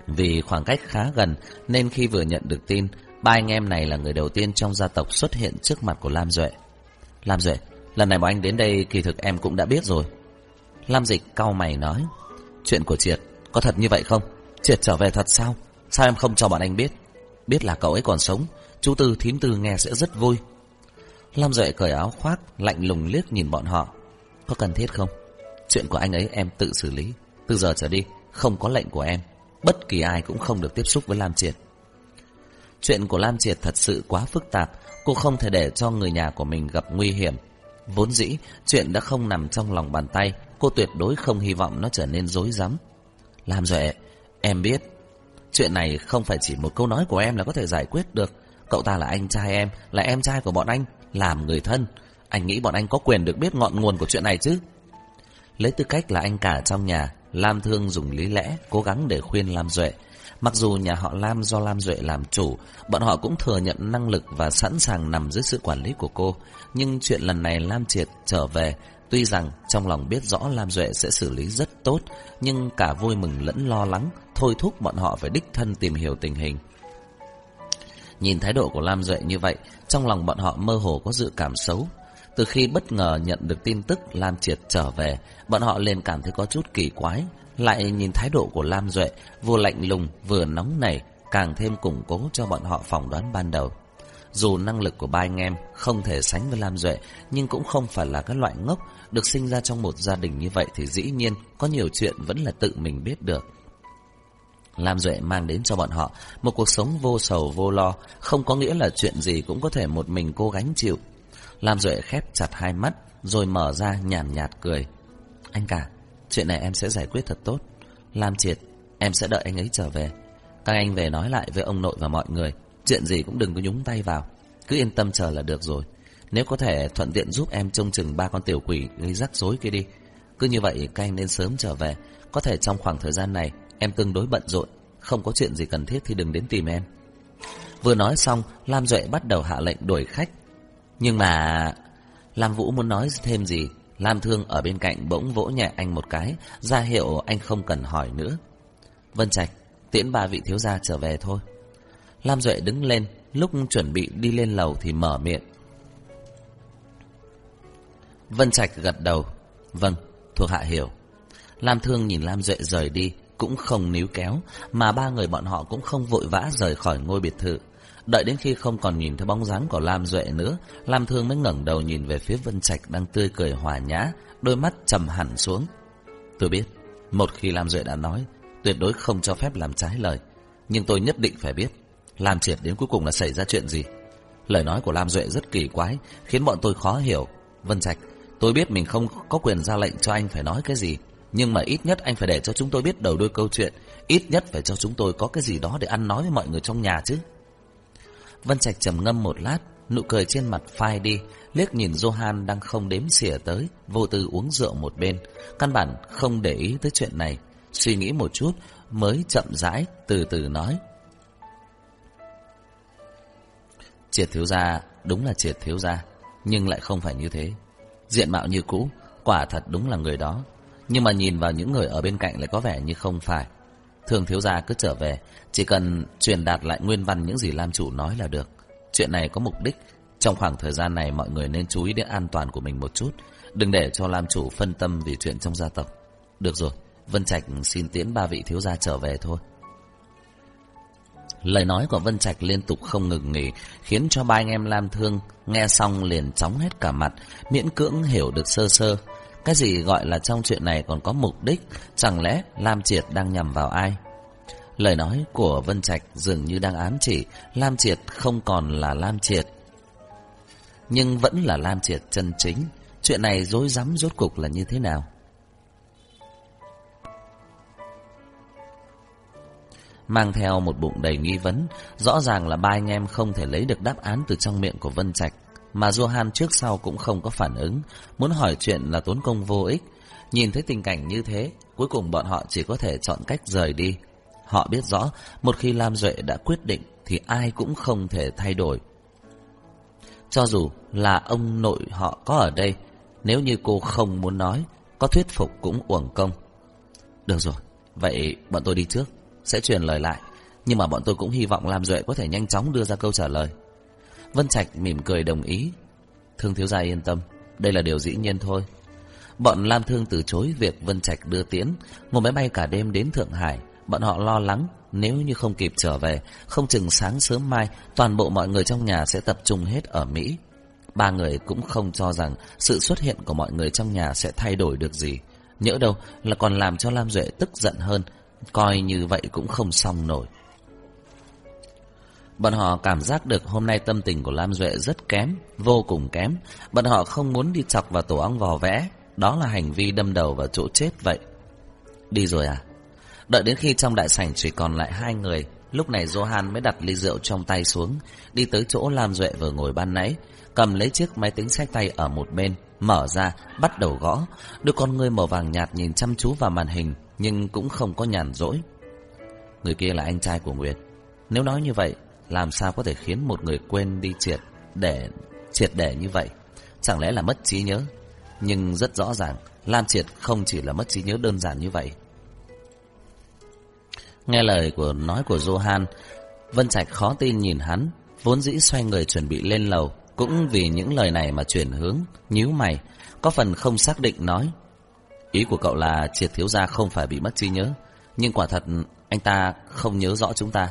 Vì khoảng cách khá gần, nên khi vừa nhận được tin, ba anh em này là người đầu tiên trong gia tộc xuất hiện trước mặt của Lam Duệ. Lam Duệ, lần này bọn anh đến đây kỳ thực em cũng đã biết rồi. Lam Dịch cau mày nói, chuyện của Triệt, có thật như vậy không? Triệt trở về thật sao? Sao em không cho bọn anh biết? Biết là cậu ấy còn sống, chú Tư thím Tư nghe sẽ rất vui. Lam Duệ cởi áo khoác, lạnh lùng liếc nhìn bọn họ. Có cần thiết không? Chuyện của anh ấy em tự xử lý. Từ giờ trở đi, không có lệnh của em. Bất kỳ ai cũng không được tiếp xúc với Lam Triệt. Chuyện của Lam Triệt thật sự quá phức tạp. Cô không thể để cho người nhà của mình gặp nguy hiểm. Vốn dĩ, chuyện đã không nằm trong lòng bàn tay. Cô tuyệt đối không hy vọng nó trở nên dối rắm Lam Duệ, em biết. Chuyện này không phải chỉ một câu nói của em là có thể giải quyết được. Cậu ta là anh trai em, là em trai của bọn anh làm người thân. Anh nghĩ bọn anh có quyền được biết ngọn nguồn của chuyện này chứ? Lấy tư cách là anh cả trong nhà, Lam Thương dùng lý lẽ, cố gắng để khuyên Lam Duệ. Mặc dù nhà họ Lam do Lam Duệ làm chủ, bọn họ cũng thừa nhận năng lực và sẵn sàng nằm dưới sự quản lý của cô. Nhưng chuyện lần này Lam Triệt trở về, tuy rằng trong lòng biết rõ Lam Duệ sẽ xử lý rất tốt, nhưng cả vui mừng lẫn lo lắng, thôi thúc bọn họ phải đích thân tìm hiểu tình hình. Nhìn thái độ của Lam Duệ như vậy, trong lòng bọn họ mơ hồ có dự cảm xấu. Từ khi bất ngờ nhận được tin tức Lam Triệt trở về, bọn họ liền cảm thấy có chút kỳ quái. Lại nhìn thái độ của Lam Duệ, vừa lạnh lùng vừa nóng nảy, càng thêm củng cố cho bọn họ phỏng đoán ban đầu. Dù năng lực của ba anh em không thể sánh với Lam Duệ, nhưng cũng không phải là các loại ngốc, được sinh ra trong một gia đình như vậy thì dĩ nhiên có nhiều chuyện vẫn là tự mình biết được. Lam Duệ mang đến cho bọn họ một cuộc sống vô sầu vô lo, không có nghĩa là chuyện gì cũng có thể một mình cô gánh chịu. Lam Duệ khép chặt hai mắt, rồi mở ra nhàn nhạt cười. Anh cả, chuyện này em sẽ giải quyết thật tốt. Lam Triệt, em sẽ đợi anh ấy trở về. Các anh về nói lại với ông nội và mọi người, chuyện gì cũng đừng có nhúng tay vào. Cứ yên tâm chờ là được rồi. Nếu có thể thuận tiện giúp em trông chừng ba con tiểu quỷ gây rắc rối kia đi. Cứ như vậy các anh nên sớm trở về. Có thể trong khoảng thời gian này Em tương đối bận rộn Không có chuyện gì cần thiết thì đừng đến tìm em Vừa nói xong Lam Duệ bắt đầu hạ lệnh đuổi khách Nhưng mà Lam Vũ muốn nói thêm gì Lam Thương ở bên cạnh bỗng vỗ nhẹ anh một cái ra hiệu anh không cần hỏi nữa. Vân Trạch Tiễn ba vị thiếu gia trở về thôi. Lam Duệ đứng lên Lúc chuẩn bị đi lên lầu thì mở miệng. Vân Trạch gật đầu. Vâng, thuộc hạ hiểu. Lam Thương nhìn Lam Duệ rời đi cũng không níu kéo, mà ba người bọn họ cũng không vội vã rời khỏi ngôi biệt thự. Đợi đến khi không còn nhìn thấy bóng dáng của Lam Duệ nữa, Lam Thương mới ngẩng đầu nhìn về phía Vân Trạch đang tươi cười hòa nhã, đôi mắt trầm hẳn xuống. Tôi biết, một khi Lam Duệ đã nói, tuyệt đối không cho phép làm trái lời. Nhưng tôi nhất định phải biết, Lam Triệt đến cuối cùng là xảy ra chuyện gì. Lời nói của Lam Duệ rất kỳ quái, khiến bọn tôi khó hiểu. Vân Trạch, tôi biết mình không có quyền ra lệnh cho anh phải nói cái gì, Nhưng mà ít nhất anh phải để cho chúng tôi biết đầu đuôi câu chuyện. Ít nhất phải cho chúng tôi có cái gì đó để ăn nói với mọi người trong nhà chứ. Vân Trạch trầm ngâm một lát, nụ cười trên mặt phai đi, liếc nhìn Johan đang không đếm xỉa tới, vô tư uống rượu một bên. Căn bản không để ý tới chuyện này. Suy nghĩ một chút, mới chậm rãi, từ từ nói. Triệt thiếu gia, đúng là triệt thiếu gia, nhưng lại không phải như thế. Diện mạo như cũ, quả thật đúng là người đó. Nhưng mà nhìn vào những người ở bên cạnh lại có vẻ như không phải. Thường thiếu gia cứ trở về, chỉ cần truyền đạt lại nguyên văn những gì Lam chủ nói là được. Chuyện này có mục đích, trong khoảng thời gian này mọi người nên chú ý đến an toàn của mình một chút, đừng để cho Lam chủ phân tâm vì chuyện trong gia tộc. Được rồi, Vân Trạch xin tiễn ba vị thiếu gia trở về thôi. Lời nói của Vân Trạch liên tục không ngừng nghỉ, khiến cho ba anh em Lam Thương nghe xong liền chóng hết cả mặt, miễn cưỡng hiểu được sơ sơ. Cái gì gọi là trong chuyện này còn có mục đích, chẳng lẽ Lam Triệt đang nhằm vào ai? Lời nói của Vân Trạch dường như đang ám chỉ Lam Triệt không còn là Lam Triệt. Nhưng vẫn là Lam Triệt chân chính. Chuyện này dối rắm rốt cục là như thế nào? mang theo một bụng đầy nghi vấn. Rõ ràng là ba anh em không thể lấy được đáp án từ trong miệng của Vân Trạch. Mà Johan trước sau cũng không có phản ứng, muốn hỏi chuyện là tốn công vô ích. Nhìn thấy tình cảnh như thế, cuối cùng bọn họ chỉ có thể chọn cách rời đi. Họ biết rõ, một khi Lam Duệ đã quyết định thì ai cũng không thể thay đổi. Cho dù là ông nội họ có ở đây, nếu như cô không muốn nói, có thuyết phục cũng uổng công. Được rồi, vậy bọn tôi đi trước sẽ truyền lời lại. Nhưng mà bọn tôi cũng hy vọng Lam Duệ có thể nhanh chóng đưa ra câu trả lời. Vân Trạch mỉm cười đồng ý. Thương thiếu gia yên tâm, đây là điều dĩ nhiên thôi. Bọn Lam Thương từ chối việc Vân Trạch đưa tiễn, ngồi máy bay cả đêm đến Thượng Hải. Bọn họ lo lắng nếu như không kịp trở về, không chừng sáng sớm mai toàn bộ mọi người trong nhà sẽ tập trung hết ở Mỹ. Ba người cũng không cho rằng sự xuất hiện của mọi người trong nhà sẽ thay đổi được gì. Nhỡ đâu là còn làm cho Lam Duệ tức giận hơn, Coi như vậy cũng không xong nổi. Bọn họ cảm giác được hôm nay tâm tình của Lam Duệ rất kém, vô cùng kém. Bọn họ không muốn đi chọc vào tổ ong vò vẽ. Đó là hành vi đâm đầu vào chỗ chết vậy. Đi rồi à? Đợi đến khi trong đại sảnh chỉ còn lại hai người, lúc này Johan mới đặt ly rượu trong tay xuống, đi tới chỗ Lam Duệ vừa ngồi ban nãy, cầm lấy chiếc máy tính sách tay ở một bên, mở ra, bắt đầu gõ. Đôi con người màu vàng nhạt nhìn chăm chú vào màn hình, nhưng cũng không có nhàn rỗi. Người kia là anh trai của Nguyệt. Nếu nói như vậy, làm sao có thể khiến một người quên đi triệt để triệt để như vậy? Chẳng lẽ là mất trí nhớ? Nhưng rất rõ ràng, Lam Triệt không chỉ là mất trí nhớ đơn giản như vậy. Nghe lời của nói của Johan, Vân Trạch khó tin nhìn hắn, vốn dĩ xoay người chuẩn bị lên lầu, cũng vì những lời này mà chuyển hướng, nhíu mày, có phần không xác định nói. Ý của cậu là triệt thiếu gia không phải bị mất trí nhớ, nhưng quả thật anh ta không nhớ rõ chúng ta.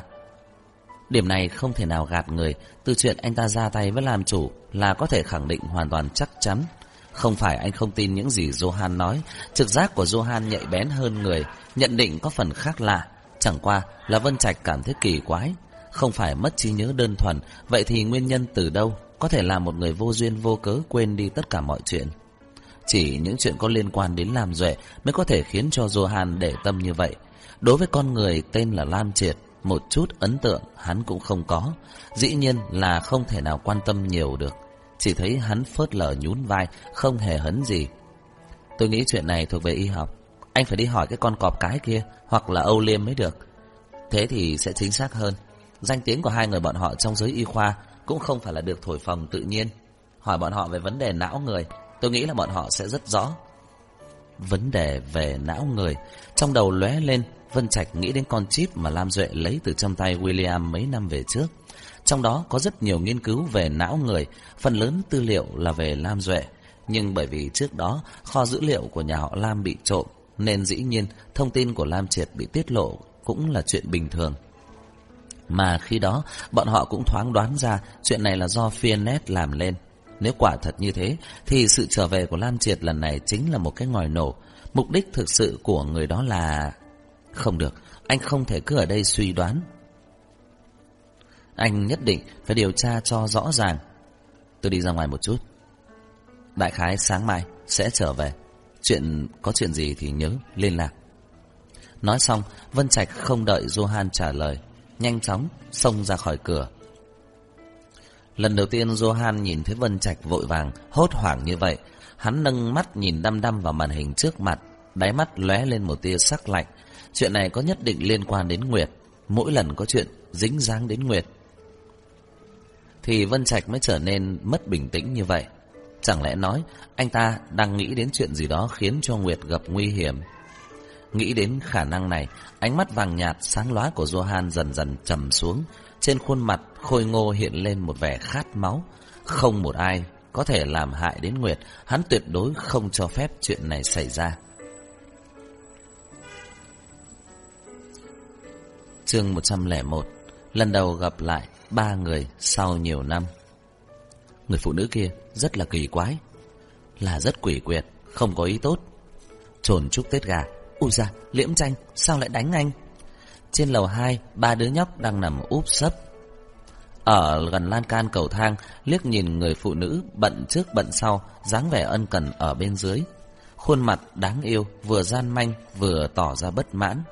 Điểm này không thể nào gạt người, từ chuyện anh ta ra tay với làm chủ là có thể khẳng định hoàn toàn chắc chắn. Không phải anh không tin những gì Johan nói, trực giác của Johan nhạy bén hơn người, nhận định có phần khác lạ. Chẳng qua là Vân Trạch cảm thấy kỳ quái, không phải mất trí nhớ đơn thuần, vậy thì nguyên nhân từ đâu có thể là một người vô duyên vô cớ quên đi tất cả mọi chuyện. Chỉ những chuyện có liên quan đến Lam Duệ mới có thể khiến cho Johan để tâm như vậy. Đối với con người tên là Lam Triệt, một chút ấn tượng hắn cũng không có. Dĩ nhiên là không thể nào quan tâm nhiều được. Chỉ thấy hắn phớt lờ nhún vai, không hề hấn gì. Tôi nghĩ chuyện này thuộc về y học. Anh phải đi hỏi cái con cọp cái kia, hoặc là Âu Liêm mới được. Thế thì sẽ chính xác hơn. Danh tiếng của hai người bọn họ trong giới y khoa cũng không phải là được thổi phồng tự nhiên. Hỏi bọn họ về vấn đề não người, Tôi nghĩ là bọn họ sẽ rất rõ. Vấn đề về não người, trong đầu lóe lên, Vân Trạch nghĩ đến con chip mà Lam Duệ lấy từ trong tay William mấy năm về trước. Trong đó có rất nhiều nghiên cứu về não người, phần lớn tư liệu là về Lam Duệ. Nhưng bởi vì trước đó kho dữ liệu của nhà họ Lam bị trộm, nên dĩ nhiên thông tin của Lam Triệt bị tiết lộ cũng là chuyện bình thường. Mà khi đó, bọn họ cũng thoáng đoán ra chuyện này là do Fianet làm lên. Nếu quả thật như thế, thì sự trở về của Lam Triệt lần này chính là một cái ngòi nổ. Mục đích thực sự của người đó là... Không được, anh không thể cứ ở đây suy đoán. Anh nhất định phải điều tra cho rõ ràng. Tôi đi ra ngoài một chút. Đại khái sáng mai sẽ trở về. Chuyện có chuyện gì thì nhớ liên lạc. Nói xong, Vân Trạch không đợi Johan trả lời, nhanh chóng xông ra khỏi cửa. Lần đầu tiên Johan nhìn thấy Vân Trạch vội vàng, hốt hoảng như vậy, hắn nâng mắt nhìn đăm đăm vào màn hình trước mặt, đáy mắt lóe lên một tia sắc lạnh. Chuyện này có nhất định liên quan đến Nguyệt, mỗi lần có chuyện dính dáng đến Nguyệt. Thì Vân Trạch mới trở nên mất bình tĩnh như vậy. Chẳng lẽ nói anh ta đang nghĩ đến chuyện gì đó khiến cho Nguyệt gặp nguy hiểm? Nghĩ đến khả năng này, ánh mắt vàng nhạt sáng lóa của Johan dần dần trầm xuống. Trên khuôn mặt khôi ngô hiện lên một vẻ khát máu. Không một ai có thể làm hại đến Nguyệt, hắn tuyệt đối không cho phép chuyện này xảy ra. Chương 101 Lần đầu gặp lại ba người sau nhiều năm Người phụ nữ kia rất là kỳ quái Là rất quỷ quyệt Không có ý tốt Trồn chúc Tết gà Úi da, liễm tranh, sao lại đánh anh? Trên lầu 2, ba đứa nhóc đang nằm úp sấp. Ở gần lan can cầu thang, liếc nhìn người phụ nữ bận trước bận sau, dáng vẻ ân cần ở bên dưới. Khuôn mặt đáng yêu, vừa gian manh, vừa tỏ ra bất mãn.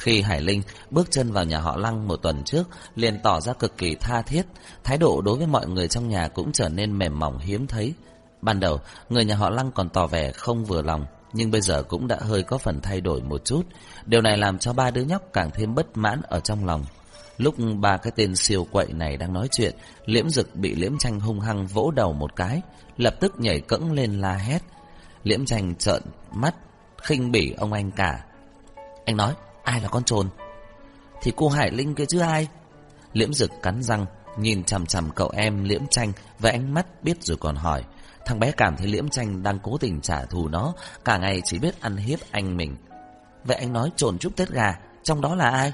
Khi Hải Linh bước chân vào nhà họ Lăng một tuần trước, liền tỏ ra cực kỳ tha thiết, thái độ đối với mọi người trong nhà cũng trở nên mềm mỏng hiếm thấy. Ban đầu, người nhà họ Lăng còn tỏ vẻ không vừa lòng, nhưng bây giờ cũng đã hơi có phần thay đổi một chút. Điều này làm cho ba đứa nhóc càng thêm bất mãn ở trong lòng. Lúc ba cái tên siêu quậy này đang nói chuyện, liễm dực bị liễm tranh hung hăng vỗ đầu một cái, lập tức nhảy cẫng lên la hét. Liễm tranh trợn mắt, khinh bỉ ông anh cả. Anh nói, ai là con trồn? Thì cô Hải Linh kia chứ ai? Liễm dực cắn răng, nhìn chằm chằm cậu em liễm tranh với ánh mắt biết rồi còn hỏi. Thằng bé cảm thấy liễm tranh đang cố tình trả thù nó, cả ngày chỉ biết ăn hiếp anh mình. Vậy anh nói trồn chúc Tết gà, trong đó là ai?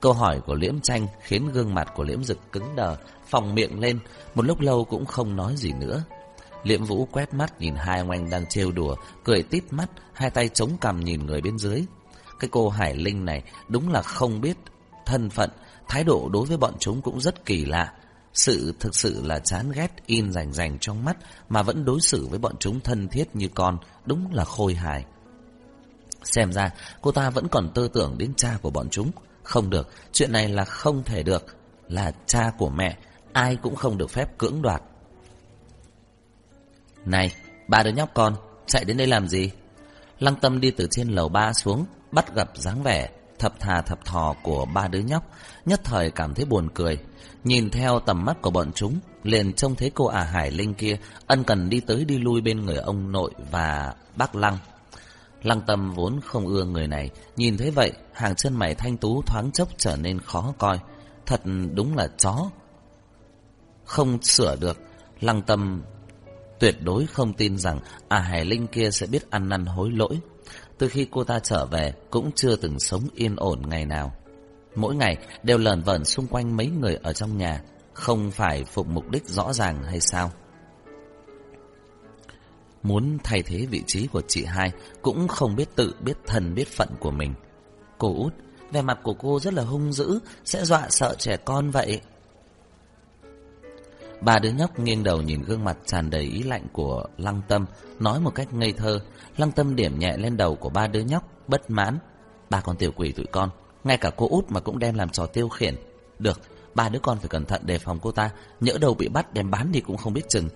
Câu hỏi của liễm tranh khiến gương mặt của liễm dực cứng đờ, phòng miệng lên, một lúc lâu cũng không nói gì nữa. Liễm vũ quét mắt nhìn hai ông anh đang trêu đùa, cười tít mắt, hai tay chống cằm nhìn người bên dưới. Cái cô Hải Linh này đúng là không biết thân phận, thái độ đối với bọn chúng cũng rất kỳ lạ. Sự thực sự là chán ghét in rành rành trong mắt mà vẫn đối xử với bọn chúng thân thiết như con, đúng là khôi hài. Xem ra cô ta vẫn còn tư tưởng đến cha của bọn chúng. Không được, chuyện này là không thể được. Là cha của mẹ, ai cũng không được phép cưỡng đoạt. Này, ba đứa nhóc con, chạy đến đây làm gì? Lăng tâm đi từ trên lầu ba xuống, bắt gặp dáng vẻ thập thà thập thò của ba đứa nhóc, nhất thời cảm thấy buồn cười. Nhìn theo tầm mắt của bọn chúng, liền trông thấy cô ả Hải Linh kia ân cần đi tới đi lui bên người ông nội và bác Lăng. Lăng tâm vốn không ưa người này, nhìn thấy vậy, hàng chân mày thanh tú thoáng chốc trở nên khó coi. Thật đúng là chó. Không sửa được, lăng tâm tuyệt đối không tin rằng ả Hải Linh kia sẽ biết ăn năn hối lỗi. Từ khi cô ta trở về, cũng chưa từng sống yên ổn ngày nào. Mỗi ngày đều lờn vẩn xung quanh mấy người ở trong nhà, không phải phục mục đích rõ ràng hay sao? Muốn thay thế vị trí của chị hai cũng không biết tự biết thân biết phận của mình. Cô út, vẻ mặt của cô rất là hung dữ, sẽ dọa sợ trẻ con vậy. Ba đứa nhóc nghiêng đầu nhìn gương mặt tràn đầy ý lạnh của Lăng Tâm, nói một cách ngây thơ. Lăng Tâm điểm nhẹ lên đầu của ba đứa nhóc, bất mãn. Ba con tiểu quỷ tụi con, ngay cả cô út mà cũng đem làm trò tiêu khiển. Được, ba đứa con phải cẩn thận đề phòng cô ta, nhỡ đầu bị bắt đem bán đi cũng không biết chừng.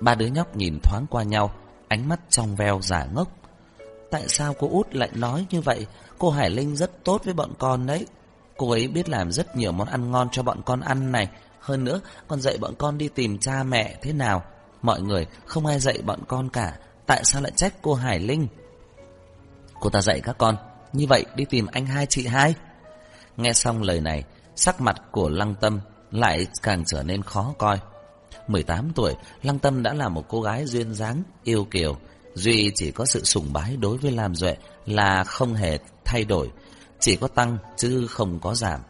Ba đứa nhóc nhìn thoáng qua nhau, ánh mắt trong veo giả ngốc. Tại sao cô út lại nói như vậy? Cô Hải Linh rất tốt với bọn con đấy. Cô ấy biết làm rất nhiều món ăn ngon cho bọn con ăn này. Hơn nữa, còn dạy bọn con đi tìm cha mẹ thế nào. Mọi người không ai dạy bọn con cả. Tại sao lại trách cô Hải Linh? Cô ta dạy các con. Như vậy đi tìm anh hai chị hai. Nghe xong lời này, sắc mặt của Lăng Tâm lại càng trở nên khó coi. 18 tuổi, Lăng Tâm đã là một cô gái duyên dáng, yêu kiều. Duy chỉ có sự sùng bái đối với Lam Duệ là không hề thay đổi, chỉ có tăng chứ không có giảm.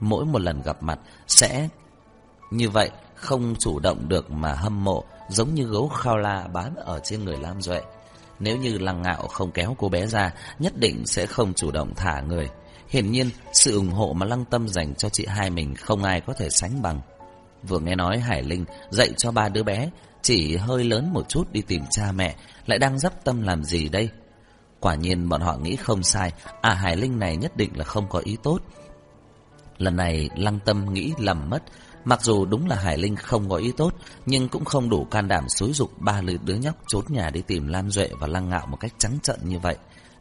Mỗi một lần gặp mặt sẽ như vậy, không chủ động được mà hâm mộ, giống như gấu khao la bám ở trên người Lam Duệ. Nếu như Lăng Ngạo không kéo cô bé ra, nhất định sẽ không chủ động thả người. Hiển nhiên, sự ủng hộ mà Lăng Tâm dành cho chị hai mình không ai có thể sánh bằng. Vừa nghe nói Hải Linh dạy cho ba đứa bé chỉ hơi lớn một chút đi tìm cha mẹ, lại đang dấp tâm làm gì đây? Quả nhiên bọn họ nghĩ không sai, à Hải Linh này nhất định là không có ý tốt. Lần này lăng tâm nghĩ lầm mất, mặc dù đúng là Hải Linh không có ý tốt, nhưng cũng không đủ can đảm xúi dục ba lượt đứa nhóc trốn nhà đi tìm Lam Duệ và Lăng Ngạo một cách trắng trợn như vậy.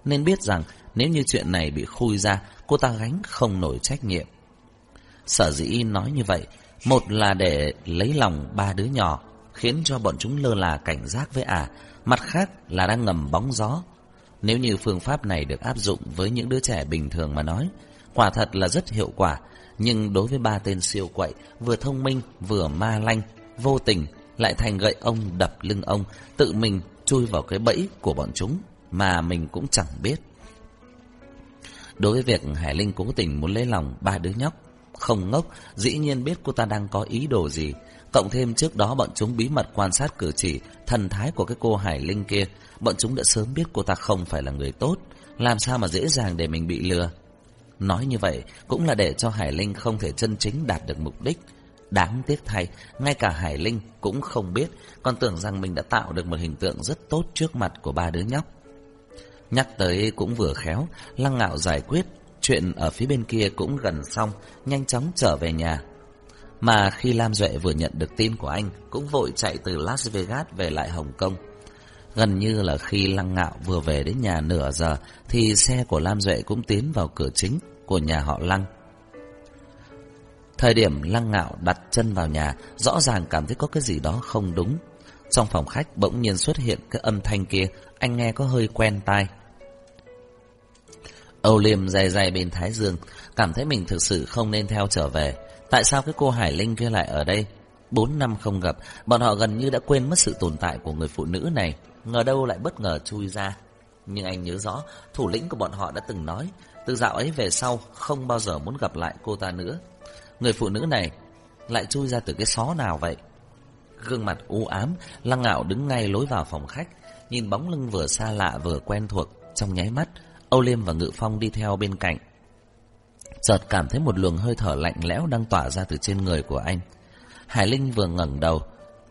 Nên biết rằng nếu như chuyện này bị khui ra, cô ta gánh không nổi trách nhiệm. Sở dĩ nói như vậy, một là để lấy lòng ba đứa nhỏ, khiến cho bọn chúng lơ là cảnh giác với ả, à. mặt khác là đang ngầm bóng gió. Nếu như phương pháp này được áp dụng với những đứa trẻ bình thường mà nói, quả thật là rất hiệu quả, nhưng đối với ba tên siêu quậy, vừa thông minh vừa ma lanh, vô tình lại thành gậy ông đập lưng ông, tự mình chui vào cái bẫy của bọn chúng mà mình cũng chẳng biết. Đối với việc Hải Linh cố tình muốn lấy lòng ba đứa nhóc, không ngốc, dĩ nhiên biết cô ta đang có ý đồ gì. Cộng thêm trước đó bọn chúng bí mật quan sát cử chỉ, thần thái của cái cô Hải Linh kia, bọn chúng đã sớm biết cô ta không phải là người tốt, làm sao mà dễ dàng để mình bị lừa. Nói như vậy cũng là để cho Hải Linh không thể chân chính đạt được mục đích. Đáng tiếc thay, ngay cả Hải Linh cũng không biết, còn tưởng rằng mình đã tạo được một hình tượng rất tốt trước mặt của ba đứa nhóc. Nhắc tới cũng vừa khéo, Lăng Ngạo giải quyết, chuyện ở phía bên kia cũng gần xong, nhanh chóng trở về nhà. Mà khi Lam Duệ vừa nhận được tin của anh, cũng vội chạy từ Las Vegas về lại Hồng Kông. Gần như là khi Lăng Ngạo vừa về đến nhà nửa giờ, thì xe của Lam Duệ cũng tiến vào cửa chính của nhà họ Lăng. Thời điểm Lăng Ngạo đặt chân vào nhà, rõ ràng cảm thấy có cái gì đó không đúng. Trong phòng khách bỗng nhiên xuất hiện cái âm thanh kia, anh nghe có hơi quen tai. Âu Liêm dày dày bên Thái Dương, cảm thấy mình thực sự không nên theo trở về. Tại sao cái cô Hải Linh kia lại ở đây? Bốn năm không gặp, bọn họ gần như đã quên mất sự tồn tại của người phụ nữ này. Ngờ đâu lại bất ngờ chui ra. Nhưng anh nhớ rõ, thủ lĩnh của bọn họ đã từng nói, từ dạo ấy về sau không bao giờ muốn gặp lại cô ta nữa. Người phụ nữ này lại chui ra từ cái xó nào vậy? Gương mặt u ám, lăng ngạo đứng ngay lối vào phòng khách, nhìn bóng lưng vừa xa lạ vừa quen thuộc, trong nháy mắt, Âu Liêm và Ngự Phong đi theo bên cạnh. Chợt cảm thấy một luồng hơi thở lạnh lẽo đang tỏa ra từ trên người của anh. Hải Linh vừa ngẩng đầu,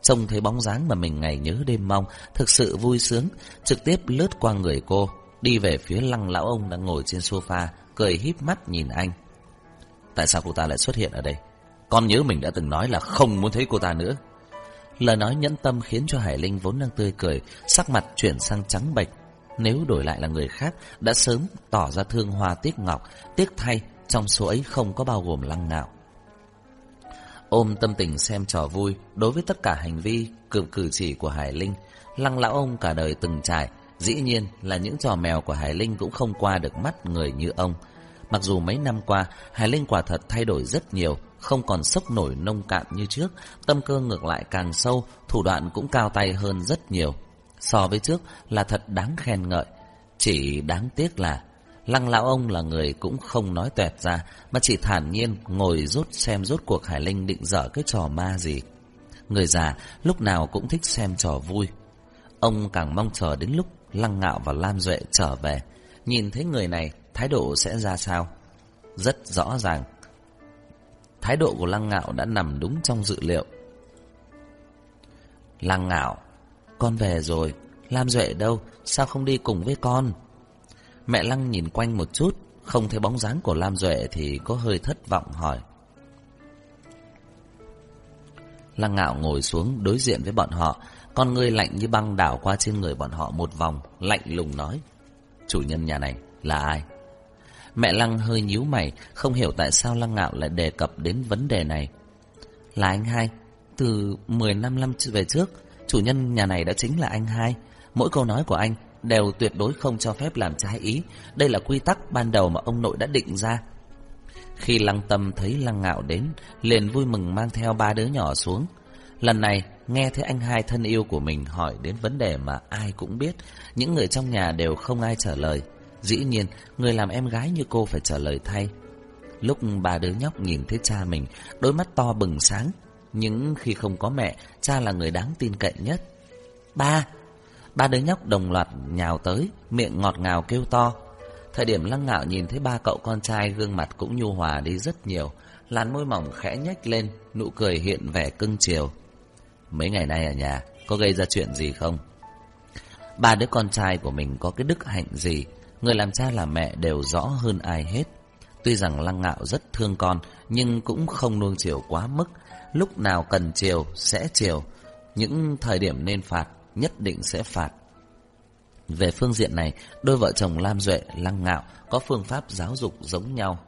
trông thấy bóng dáng mà mình ngày nhớ đêm mong, thực sự vui sướng, trực tiếp lướt qua người cô, đi về phía lăng lão ông đang ngồi trên sofa, cười híp mắt nhìn anh. Tại sao cô ta lại xuất hiện ở đây? Con nhớ mình đã từng nói là không muốn thấy cô ta nữa. Lời nói nhẫn tâm khiến cho Hải Linh vốn đang tươi cười, sắc mặt chuyển sang trắng bệch. Nếu đổi lại là người khác, đã sớm tỏ ra thương hoa tiếc ngọc, tiếc thay, trong số ấy không có bao gồm lăng nào Ôm tâm tình xem trò vui, đối với tất cả hành vi, cử cử chỉ của Hải Linh, lăng lão ông cả đời từng trải, dĩ nhiên là những trò mèo của Hải Linh cũng không qua được mắt người như ông. Mặc dù mấy năm qua, Hải Linh quả thật thay đổi rất nhiều, không còn sốc nổi nông cạn như trước, tâm cơ ngược lại càng sâu, thủ đoạn cũng cao tay hơn rất nhiều. So với trước là thật đáng khen ngợi, chỉ đáng tiếc là Lăng lão ông là người cũng không nói tuẹt ra, mà chỉ thản nhiên ngồi rút xem rốt cuộc Hải Linh định dở cái trò ma gì. Người già lúc nào cũng thích xem trò vui. Ông càng mong chờ đến lúc Lăng Ngạo và Lam Duệ trở về, nhìn thấy người này thái độ sẽ ra sao. Rất rõ ràng, thái độ của Lăng Ngạo đã nằm đúng trong dự liệu. Lăng Ngạo, con về rồi, Lam Duệ đâu, sao không đi cùng với con? Mẹ Lăng nhìn quanh một chút, không thấy bóng dáng của Lam Duệ thì có hơi thất vọng hỏi. Lăng Ngạo ngồi xuống đối diện với bọn họ, con người lạnh như băng đảo qua trên người bọn họ một vòng, lạnh lùng nói. Chủ nhân nhà này là ai? Mẹ Lăng hơi nhíu mày, không hiểu tại sao Lăng Ngạo lại đề cập đến vấn đề này. Là anh hai, từ 10 năm năm về trước, chủ nhân nhà này đã chính là anh hai. Mỗi câu nói của anh đều tuyệt đối không cho phép làm trái ý. Đây là quy tắc ban đầu mà ông nội đã định ra. Khi Lăng Tâm thấy Lăng Ngạo đến, liền vui mừng mang theo ba đứa nhỏ xuống. Lần này, nghe thấy anh hai thân yêu của mình hỏi đến vấn đề mà ai cũng biết, những người trong nhà đều không ai trả lời. Dĩ nhiên, người làm em gái như cô phải trả lời thay. Lúc ba đứa nhóc nhìn thấy cha mình, đôi mắt to bừng sáng. Nhưng khi không có mẹ, cha là người đáng tin cậy nhất. Ba! Ba đứa nhóc đồng loạt nhào tới, miệng ngọt ngào kêu to. Thời điểm lăng ngạo nhìn thấy ba cậu con trai gương mặt cũng nhu hòa đi rất nhiều, làn môi mỏng khẽ nhếch lên, nụ cười hiện vẻ cưng chiều. Mấy ngày nay ở nhà, có gây ra chuyện gì không? Ba đứa con trai của mình có cái đức hạnh gì, người làm cha làm mẹ đều rõ hơn ai hết. Tuy rằng Lăng Ngạo rất thương con, nhưng cũng không nuông chiều quá mức. Lúc nào cần chiều, sẽ chiều. Những thời điểm nên phạt, nhất định sẽ phạt. Về phương diện này, đôi vợ chồng Lam Duệ, Lăng Ngạo có phương pháp giáo dục giống nhau.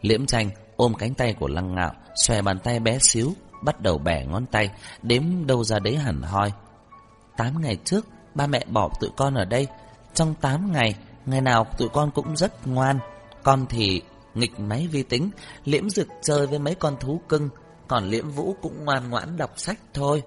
Liễm tranh ôm cánh tay của Lăng Ngạo, xòe bàn tay bé xíu, bắt đầu bẻ ngón tay, đếm đâu ra đấy hẳn hoi. Tám ngày trước, ba mẹ bỏ tụi con ở đây. Trong tám ngày, ngày nào tụi con cũng rất ngoan. Con thì nghịch máy vi tính, liễm rực chơi với mấy con thú cưng, còn liễm vũ cũng ngoan ngoãn đọc sách thôi.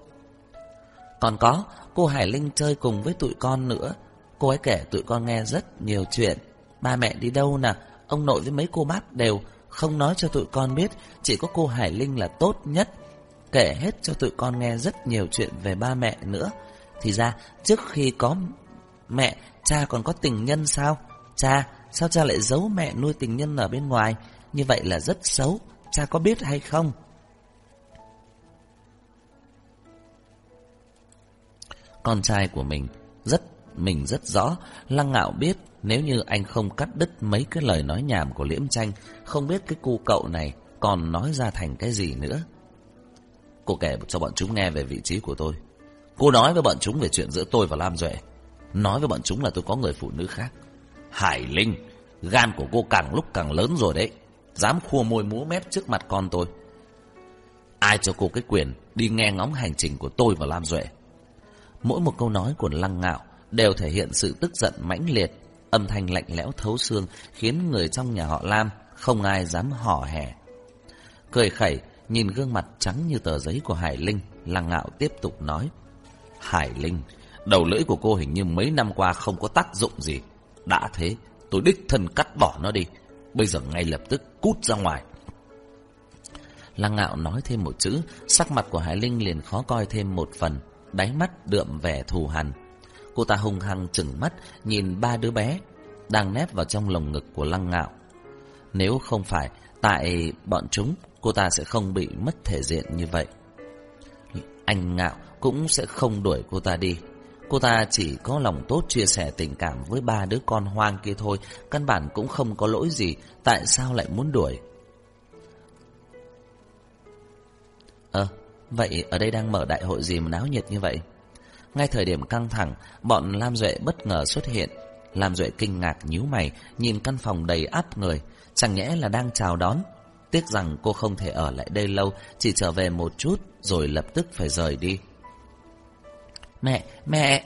Còn có, cô Hải Linh chơi cùng với tụi con nữa. Cô ấy kể tụi con nghe rất nhiều chuyện. Ba mẹ đi đâu nè, ông nội với mấy cô bác đều không nói cho tụi con biết, chỉ có cô Hải Linh là tốt nhất. Kể hết cho tụi con nghe rất nhiều chuyện về ba mẹ nữa. Thì ra, trước khi có mẹ, cha còn có tình nhân sao? Cha, sao cha lại giấu mẹ nuôi tình nhân ở bên ngoài? Như vậy là rất xấu, cha có biết hay không? Con trai của mình rất mình rất rõ, Lăng Ngạo biết nếu như anh không cắt đứt mấy cái lời nói nhảm của Liễm Tranh, không biết cái cu cậu này còn nói ra thành cái gì nữa. Cô kể cho bọn chúng nghe về vị trí của tôi. Cô nói với bọn chúng về chuyện giữa tôi và Lam Duệ. Nói với bọn chúng là tôi có người phụ nữ khác. Hải Linh, gan của cô càng lúc càng lớn rồi đấy. Dám khua môi múa mép trước mặt con tôi. Ai cho cô cái quyền đi nghe ngóng hành trình của tôi và Lam Duệ? Mỗi một câu nói của Lăng Ngạo đều thể hiện sự tức giận mãnh liệt, âm thanh lạnh lẽo thấu xương khiến người trong nhà họ Lam không ai dám hò hè. Cười khẩy, nhìn gương mặt trắng như tờ giấy của Hải Linh, Lăng Ngạo tiếp tục nói. Hải Linh, đầu lưỡi của cô hình như mấy năm qua không có tác dụng gì. Đã thế, tôi đích thân cắt bỏ nó đi. Bây giờ ngay lập tức cút ra ngoài. Lăng Ngạo nói thêm một chữ, sắc mặt của Hải Linh liền khó coi thêm một phần, đáy mắt đượm vẻ thù hằn. Cô ta hung hăng chừng mắt nhìn ba đứa bé đang nép vào trong lồng ngực của Lăng Ngạo. Nếu không phải tại bọn chúng, cô ta sẽ không bị mất thể diện như vậy. Anh Ngạo cũng sẽ không đuổi cô ta đi. Cô ta chỉ có lòng tốt chia sẻ tình cảm với ba đứa con hoang kia thôi, căn bản cũng không có lỗi gì, tại sao lại muốn đuổi? Vậy ở đây đang mở đại hội gì mà náo nhiệt như vậy? Ngay thời điểm căng thẳng, bọn Lam Duệ bất ngờ xuất hiện. Lam Duệ kinh ngạc nhíu mày, nhìn căn phòng đầy áp người, chẳng nhẽ là đang chào đón. Tiếc rằng cô không thể ở lại đây lâu, chỉ trở về một chút rồi lập tức phải rời đi. Mẹ, mẹ!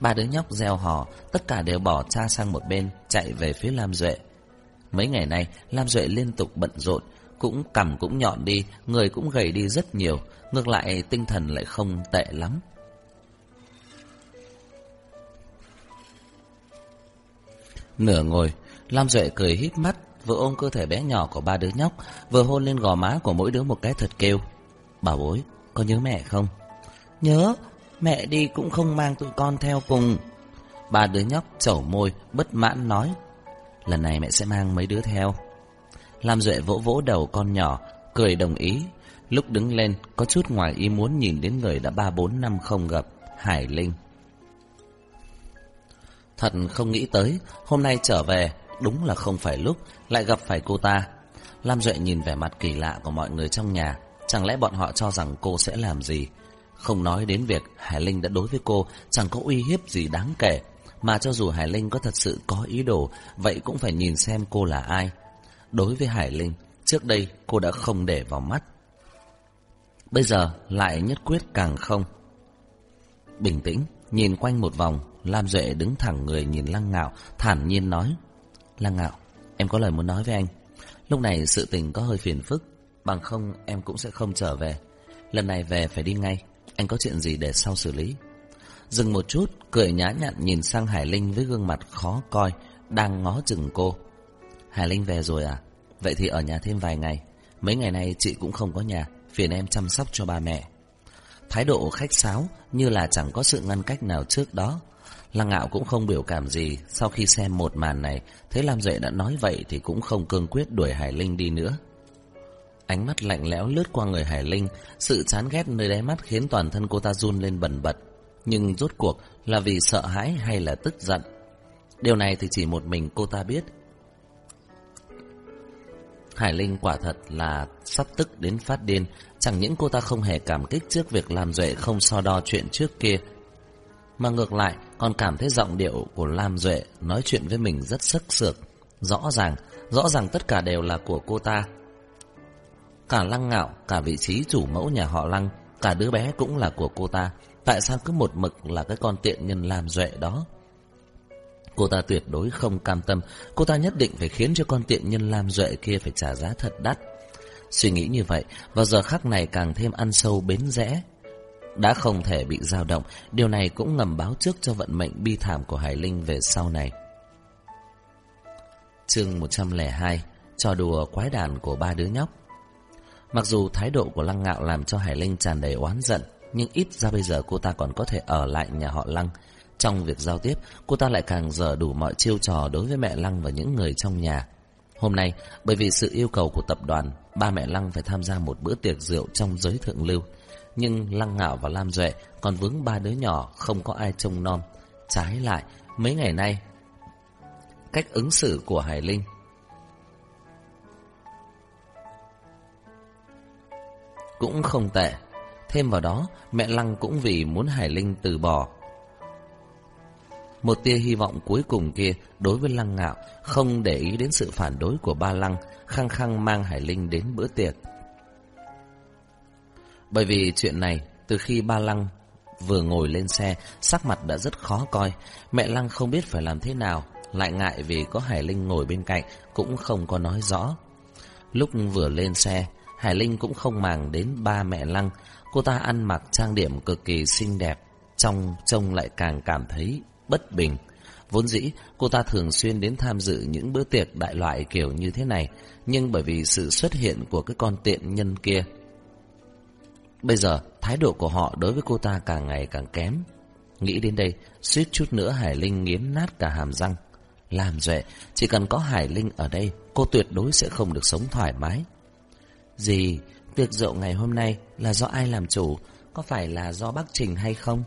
Ba đứa nhóc reo hò, tất cả đều bỏ cha sang một bên, chạy về phía Lam Duệ. Mấy ngày nay, Lam Duệ liên tục bận rộn, cũng cằm cũng nhọn đi, người cũng gầy đi rất nhiều, ngược lại tinh thần lại không tệ lắm. Nửa ngồi, Lam Duệ cười hít mắt, vừa ôm cơ thể bé nhỏ của ba đứa nhóc, vừa hôn lên gò má của mỗi đứa một cái thật kêu. Bảo bối, có nhớ mẹ không? Nhớ, mẹ đi cũng không mang tụi con theo cùng. Ba đứa nhóc chẩu môi, bất mãn nói. Lần này mẹ sẽ mang mấy đứa theo. Lam Duệ vỗ vỗ đầu con nhỏ, cười đồng ý. Lúc đứng lên, có chút ngoài ý muốn nhìn đến người đã ba bốn năm không gặp, Hải Linh. Thật không nghĩ tới, hôm nay trở về, đúng là không phải lúc, lại gặp phải cô ta. Lam Duệ nhìn vẻ mặt kỳ lạ của mọi người trong nhà, chẳng lẽ bọn họ cho rằng cô sẽ làm gì? Không nói đến việc Hải Linh đã đối với cô chẳng có uy hiếp gì đáng kể, mà cho dù Hải Linh có thật sự có ý đồ, vậy cũng phải nhìn xem cô là ai. Đối với Hải Linh, trước đây cô đã không để vào mắt. Bây giờ lại nhất quyết càng không. Bình tĩnh, nhìn quanh một vòng, Lam Duệ đứng thẳng người nhìn Lăng Ngạo, thản nhiên nói. Lăng Ngạo, em có lời muốn nói với anh. Lúc này sự tình có hơi phiền phức, bằng không em cũng sẽ không trở về. Lần này về phải đi ngay, anh có chuyện gì để sau xử lý. Dừng một chút, cười nhã nhặn nhìn sang Hải Linh với gương mặt khó coi, đang ngó chừng cô. Hải Linh về rồi à? Vậy thì ở nhà thêm vài ngày. Mấy ngày nay chị cũng không có nhà, phiền em chăm sóc cho ba mẹ. Thái độ khách sáo như là chẳng có sự ngăn cách nào trước đó. Lăng ngạo cũng không biểu cảm gì Sau khi xem một màn này Thế Lam Duệ đã nói vậy Thì cũng không cương quyết đuổi Hải Linh đi nữa Ánh mắt lạnh lẽo lướt qua người Hải Linh, sự chán ghét nơi đáy mắt khiến toàn thân cô ta run lên bần bật. Nhưng rốt cuộc là vì sợ hãi hay là tức giận? Điều này thì chỉ một mình cô ta biết. Hải Linh quả thật là sắp tức đến phát điên, chẳng những cô ta không hề cảm kích trước việc làm Duệ không so đo chuyện trước kia, mà ngược lại còn cảm thấy giọng điệu của Lam Duệ nói chuyện với mình rất sức sược. Rõ ràng, rõ ràng tất cả đều là của cô ta. Cả lăng ngạo, cả vị trí chủ mẫu nhà họ lăng, cả đứa bé cũng là của cô ta. Tại sao cứ một mực là cái con tiện nhân Lam Duệ đó? Cô ta tuyệt đối không cam tâm, cô ta nhất định phải khiến cho con tiện nhân Lam Duệ kia phải trả giá thật đắt. Suy nghĩ như vậy, vào giờ khắc này càng thêm ăn sâu bến rẽ. Đã không thể bị dao động, điều này cũng ngầm báo trước cho vận mệnh bi thảm của Hải Linh về sau này. Chương 102 Trò đùa quái đàn của ba đứa nhóc Mặc dù thái độ của Lăng Ngạo làm cho Hải Linh tràn đầy oán giận, nhưng ít ra bây giờ cô ta còn có thể ở lại nhà họ Lăng. Trong việc giao tiếp, cô ta lại càng dở đủ mọi chiêu trò đối với mẹ Lăng và những người trong nhà. Hôm nay, bởi vì sự yêu cầu của tập đoàn, ba mẹ Lăng phải tham gia một bữa tiệc rượu trong giới thượng lưu. Nhưng Lăng Ngạo và Lam Duệ còn vướng ba đứa nhỏ không có ai trông nom. Trái lại, mấy ngày nay, cách ứng xử của Hải Linh cũng không tệ. Thêm vào đó, mẹ Lăng cũng vì muốn Hải Linh từ bỏ. Một tia hy vọng cuối cùng kia đối với Lăng Ngạo không để ý đến sự phản đối của ba Lăng, khăng khăng mang Hải Linh đến bữa tiệc. Bởi vì chuyện này, từ khi ba Lăng vừa ngồi lên xe, sắc mặt đã rất khó coi. Mẹ Lăng không biết phải làm thế nào, lại ngại vì có Hải Linh ngồi bên cạnh, cũng không có nói rõ. Lúc vừa lên xe, Hải Linh cũng không màng đến ba mẹ Lăng. Cô ta ăn mặc trang điểm cực kỳ xinh đẹp, trong trông lại càng cảm thấy bất bình. Vốn dĩ, cô ta thường xuyên đến tham dự những bữa tiệc đại loại kiểu như thế này, nhưng bởi vì sự xuất hiện của cái con tiện nhân kia. Bây giờ, thái độ của họ đối với cô ta càng ngày càng kém. Nghĩ đến đây, suýt chút nữa Hải Linh nghiến nát cả hàm răng. Làm duệ, chỉ cần có Hải Linh ở đây, cô tuyệt đối sẽ không được sống thoải mái. Gì, tiệc rượu ngày hôm nay là do ai làm chủ, có phải là do bác Trình hay không?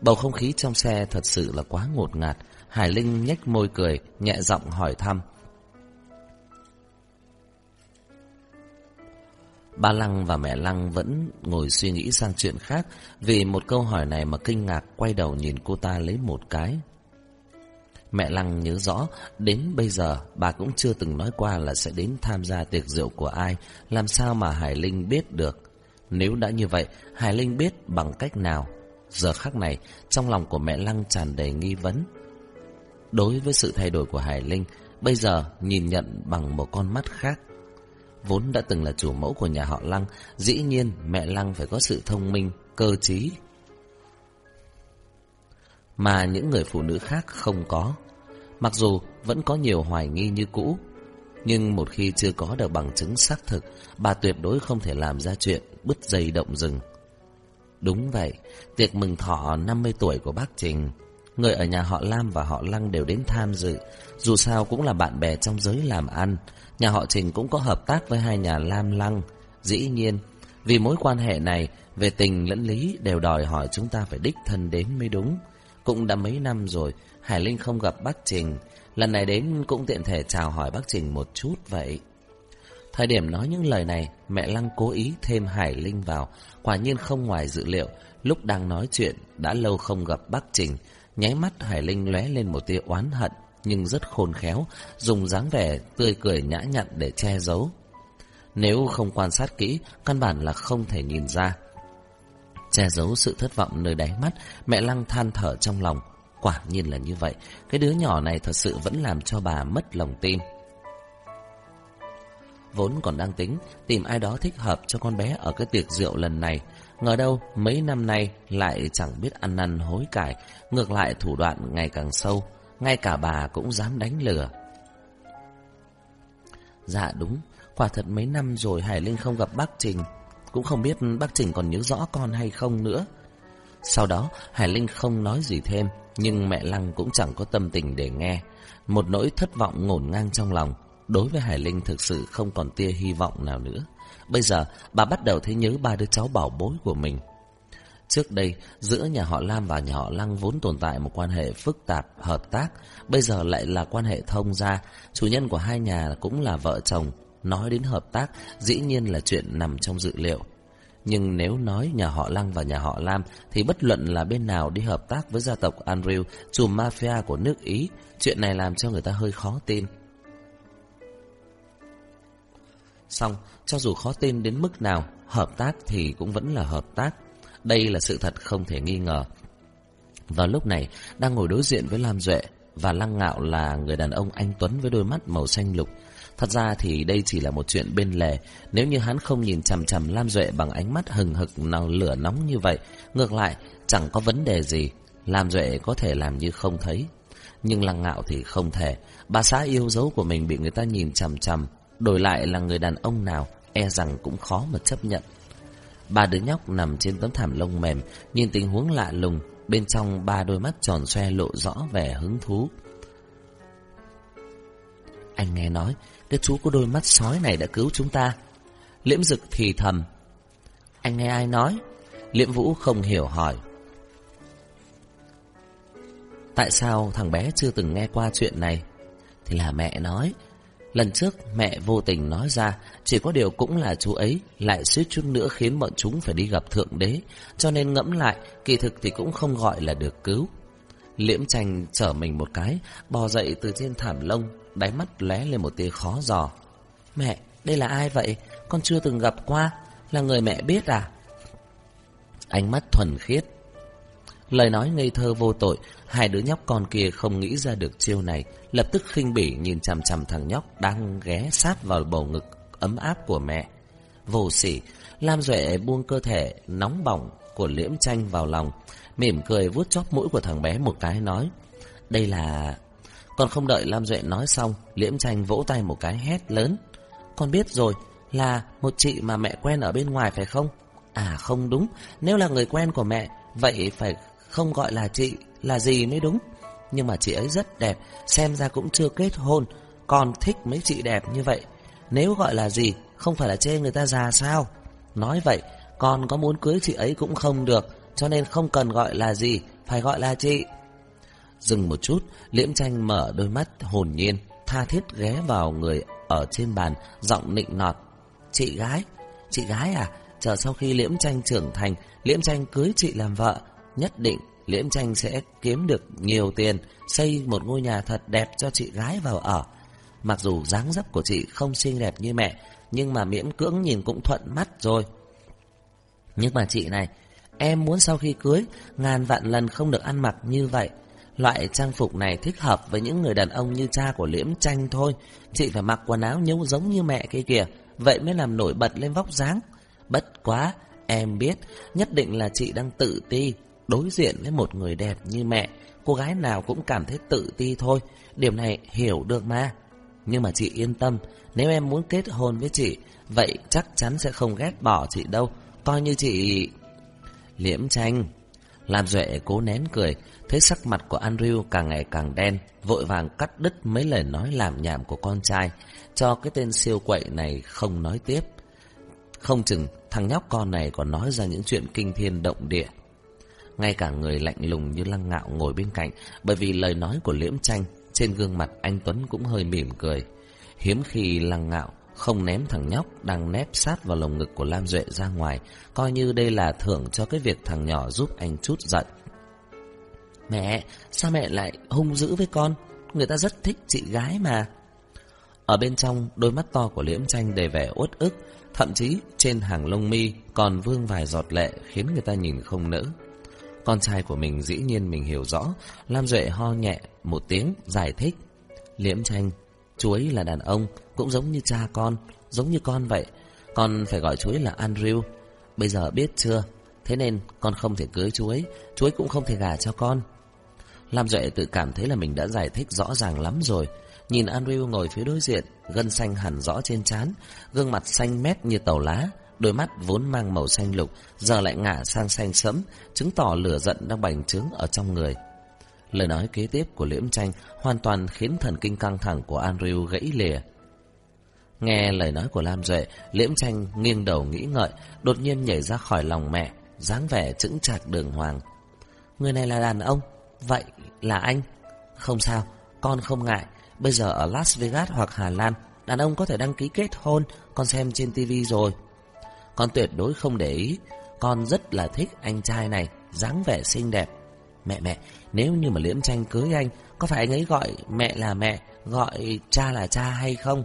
Bầu không khí trong xe thật sự là quá ngột ngạt, Hải Linh nhếch môi cười, nhẹ giọng hỏi thăm. Ba Lăng và mẹ Lăng vẫn ngồi suy nghĩ sang chuyện khác vì một câu hỏi này mà kinh ngạc quay đầu nhìn cô ta lấy một cái. Mẹ Lăng nhớ rõ, đến bây giờ bà cũng chưa từng nói qua là sẽ đến tham gia tiệc rượu của ai, làm sao mà Hải Linh biết được. Nếu đã như vậy, Hải Linh biết bằng cách nào? Giờ khắc này, trong lòng của mẹ Lăng tràn đầy nghi vấn. Đối với sự thay đổi của Hải Linh, bây giờ nhìn nhận bằng một con mắt khác. Vốn đã từng là chủ mẫu của nhà họ Lăng, dĩ nhiên mẹ Lăng phải có sự thông minh, cơ trí, mà những người phụ nữ khác không có. Mặc dù vẫn có nhiều hoài nghi như cũ, nhưng một khi chưa có được bằng chứng xác thực, bà tuyệt đối không thể làm ra chuyện bứt dây động rừng. Đúng vậy, tiệc mừng thọ 50 tuổi của bác Trình, người ở nhà họ Lam và họ Lăng đều đến tham dự, dù sao cũng là bạn bè trong giới làm ăn, nhà họ Trình cũng có hợp tác với hai nhà Lam Lăng. Dĩ nhiên, vì mối quan hệ này, về tình lẫn lý đều đòi hỏi chúng ta phải đích thân đến mới đúng. Cũng đã mấy năm rồi, Hải Linh không gặp bác Trình. Lần này đến cũng tiện thể chào hỏi bác Trình một chút vậy. Thời điểm nói những lời này, mẹ Lăng cố ý thêm Hải Linh vào. Quả nhiên không ngoài dự liệu, lúc đang nói chuyện, đã lâu không gặp bác Trình. Nháy mắt Hải Linh lóe lên một tia oán hận, nhưng rất khôn khéo, dùng dáng vẻ tươi cười nhã nhặn để che giấu. Nếu không quan sát kỹ, căn bản là không thể nhìn ra. Che giấu sự thất vọng nơi đáy mắt, mẹ Lăng than thở trong lòng. Quả nhiên là như vậy, cái đứa nhỏ này thật sự vẫn làm cho bà mất lòng tin. Vốn còn đang tính tìm ai đó thích hợp cho con bé ở cái tiệc rượu lần này. Ngờ đâu mấy năm nay lại chẳng biết ăn năn hối cải, ngược lại thủ đoạn ngày càng sâu, ngay cả bà cũng dám đánh lừa. Dạ đúng, quả thật mấy năm rồi Hải Linh không gặp bác Trình, cũng không biết bác Trình còn nhớ rõ con hay không nữa. Sau đó, Hải Linh không nói gì thêm, nhưng mẹ Lăng cũng chẳng có tâm tình để nghe. Một nỗi thất vọng ngổn ngang trong lòng, đối với Hải Linh thực sự không còn tia hy vọng nào nữa. Bây giờ bà bắt đầu thấy nhớ ba đứa cháu bảo bối của mình. Trước đây, giữa nhà họ Lam và nhà họ Lăng vốn tồn tại một quan hệ phức tạp, hợp tác. Bây giờ lại là quan hệ thông gia. Chủ nhân của hai nhà cũng là vợ chồng. Nói đến hợp tác, dĩ nhiên là chuyện nằm trong dự liệu. Nhưng nếu nói nhà họ Lăng và nhà họ Lam thì bất luận là bên nào đi hợp tác với gia tộc Andrew, chùm mafia của nước Ý, chuyện này làm cho người ta hơi khó tin. Xong, cho dù khó tin đến mức nào, hợp tác thì cũng vẫn là hợp tác. Đây là sự thật không thể nghi ngờ. Vào lúc này, đang ngồi đối diện với Lam Duệ, và Lăng Ngạo là người đàn ông anh Tuấn với đôi mắt màu xanh lục. Thật ra thì đây chỉ là một chuyện bên lề, nếu như hắn không nhìn chằm chằm Lam Duệ bằng ánh mắt hừng hực nào lửa nóng như vậy, ngược lại chẳng có vấn đề gì, Lam Duệ có thể làm như không thấy. Nhưng Lăng Ngạo thì không thể, bà xã yêu dấu của mình bị người ta nhìn chằm chằm, đổi lại là người đàn ông nào, e rằng cũng khó mà chấp nhận. Ba đứa nhóc nằm trên tấm thảm lông mềm, nhìn tình huống lạ lùng, bên trong ba đôi mắt tròn xoe lộ rõ vẻ hứng thú. Anh nghe nói, cái chú có đôi mắt sói này đã cứu chúng ta. Liễm Dực thì thầm. Anh nghe ai nói? Liễm Vũ không hiểu hỏi. Tại sao thằng bé chưa từng nghe qua chuyện này? Thì là mẹ nói. Lần trước mẹ vô tình nói ra, chỉ có điều cũng là chú ấy lại suýt chút nữa khiến bọn chúng phải đi gặp Thượng Đế, cho nên ngẫm lại, kỳ thực thì cũng không gọi là được cứu. Liễm tranh trở mình một cái, bò dậy từ trên thảm lông, đáy mắt lóe lên một tia khó dò. Mẹ, đây là ai vậy? Con chưa từng gặp qua, là người mẹ biết à? Ánh mắt thuần khiết. Lời nói ngây thơ vô tội, hai đứa nhóc con kia không nghĩ ra được chiêu này, lập tức khinh bỉ nhìn chằm chằm thằng nhóc đang ghé sát vào bầu ngực ấm áp của mẹ. Vô sỉ, Lam Duệ buông cơ thể nóng bỏng của liễm tranh vào lòng, mỉm cười vuốt chóp mũi của thằng bé một cái nói, đây là... Còn không đợi Lam Duệ nói xong, liễm tranh vỗ tay một cái hét lớn. Con biết rồi, là một chị mà mẹ quen ở bên ngoài phải không? À không đúng, nếu là người quen của mẹ, vậy phải không gọi là chị, là gì mới đúng. Nhưng mà chị ấy rất đẹp, xem ra cũng chưa kết hôn, còn thích mấy chị đẹp như vậy. Nếu gọi là gì, không phải là chê người ta già sao? Nói vậy, con có muốn cưới chị ấy cũng không được, cho nên không cần gọi là gì, phải gọi là chị. Dừng một chút, liễm tranh mở đôi mắt hồn nhiên, tha thiết ghé vào người ở trên bàn, giọng nịnh nọt. Chị gái? Chị gái à? Chờ sau khi liễm tranh trưởng thành, liễm tranh cưới chị làm vợ, nhất định liễm tranh sẽ kiếm được nhiều tiền, xây một ngôi nhà thật đẹp cho chị gái vào ở. Mặc dù dáng dấp của chị không xinh đẹp như mẹ, nhưng mà miễn cưỡng nhìn cũng thuận mắt rồi. Nhưng mà chị này, em muốn sau khi cưới, ngàn vạn lần không được ăn mặc như vậy. Loại trang phục này thích hợp với những người đàn ông như cha của liễm tranh thôi. Chị phải mặc quần áo nhung giống như mẹ kia kìa, vậy mới làm nổi bật lên vóc dáng. Bất quá, em biết, nhất định là chị đang tự ti, đối diện với một người đẹp như mẹ. Cô gái nào cũng cảm thấy tự ti thôi, điểm này hiểu được mà. Nhưng mà chị yên tâm, nếu em muốn kết hôn với chị, vậy chắc chắn sẽ không ghét bỏ chị đâu, coi như chị... Liễm tranh làm Duệ cố nén cười, thấy sắc mặt của Andrew càng ngày càng đen, vội vàng cắt đứt mấy lời nói làm nhảm của con trai, cho cái tên siêu quậy này không nói tiếp. Không chừng thằng nhóc con này còn nói ra những chuyện kinh thiên động địa. Ngay cả người lạnh lùng như lăng ngạo ngồi bên cạnh, bởi vì lời nói của liễm tranh, trên gương mặt anh Tuấn cũng hơi mỉm cười. Hiếm khi lăng ngạo không ném thằng nhóc đang nép sát vào lồng ngực của Lam Duệ ra ngoài, coi như đây là thưởng cho cái việc thằng nhỏ giúp anh chút giận. Mẹ, sao mẹ lại hung dữ với con? Người ta rất thích chị gái mà. Ở bên trong, đôi mắt to của liễm tranh đầy vẻ uất ức, thậm chí trên hàng lông mi còn vương vài giọt lệ khiến người ta nhìn không nỡ. Con trai của mình dĩ nhiên mình hiểu rõ, Lam Duệ ho nhẹ một tiếng giải thích. Liễm tranh, chú ấy là đàn ông, cũng giống như cha con, giống như con vậy. Con phải gọi chú ấy là Andrew. Bây giờ biết chưa? Thế nên con không thể cưới chú ấy, chú ấy cũng không thể gả cho con. Lam Duệ tự cảm thấy là mình đã giải thích rõ ràng lắm rồi. Nhìn Andrew ngồi phía đối diện, gân xanh hẳn rõ trên trán, gương mặt xanh mét như tàu lá, đôi mắt vốn mang màu xanh lục, giờ lại ngả sang xanh sẫm, chứng tỏ lửa giận đang bành trướng ở trong người. Lời nói kế tiếp của Liễm Tranh hoàn toàn khiến thần kinh căng thẳng của Andrew gãy lìa. Nghe lời nói của Lam Duệ, Liễm Tranh nghiêng đầu nghĩ ngợi, đột nhiên nhảy ra khỏi lòng mẹ, dáng vẻ chững chạc đường hoàng. Người này là đàn ông, vậy là anh. Không sao, con không ngại. Bây giờ ở Las Vegas hoặc Hà Lan, đàn ông có thể đăng ký kết hôn, con xem trên tivi rồi. Con tuyệt đối không để ý, con rất là thích anh trai này, dáng vẻ xinh đẹp. Mẹ mẹ, nếu như mà Liễm Tranh cưới anh, có phải anh ấy gọi mẹ là mẹ, gọi cha là cha hay không?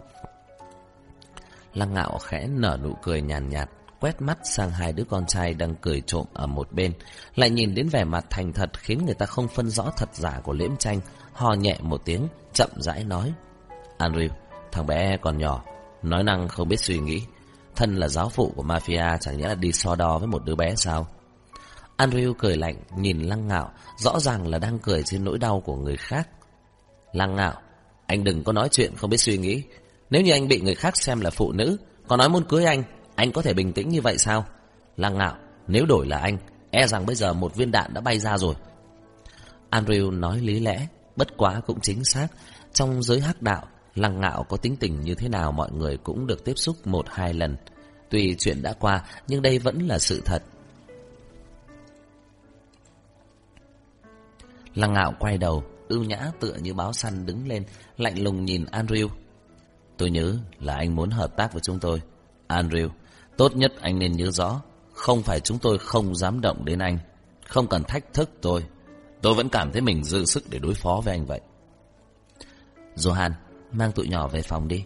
Lăng ngạo khẽ nở nụ cười nhàn nhạt, nhạt, quét mắt sang hai đứa con trai đang cười trộm ở một bên. Lại nhìn đến vẻ mặt thành thật khiến người ta không phân rõ thật giả của liễm tranh, hò nhẹ một tiếng, chậm rãi nói. Andrew, thằng bé còn nhỏ, nói năng không biết suy nghĩ. Thân là giáo phụ của mafia chẳng nhẽ là đi so đo với một đứa bé sao? Andrew cười lạnh, nhìn lăng ngạo, rõ ràng là đang cười trên nỗi đau của người khác. Lăng ngạo, anh đừng có nói chuyện không biết suy nghĩ. Nếu như anh bị người khác xem là phụ nữ, còn nói muốn cưới anh, anh có thể bình tĩnh như vậy sao? Lăng ngạo, nếu đổi là anh, e rằng bây giờ một viên đạn đã bay ra rồi. Andrew nói lý lẽ, bất quá cũng chính xác. Trong giới hắc đạo, lăng ngạo có tính tình như thế nào mọi người cũng được tiếp xúc một hai lần. Tuy chuyện đã qua, nhưng đây vẫn là sự thật. Lăng ngạo quay đầu, ưu nhã tựa như báo săn đứng lên, lạnh lùng nhìn Andrew. Tôi nhớ là anh muốn hợp tác với chúng tôi. Andrew, tốt nhất anh nên nhớ rõ, không phải chúng tôi không dám động đến anh. Không cần thách thức tôi. Tôi vẫn cảm thấy mình dư sức để đối phó với anh vậy. Johan, mang tụi nhỏ về phòng đi.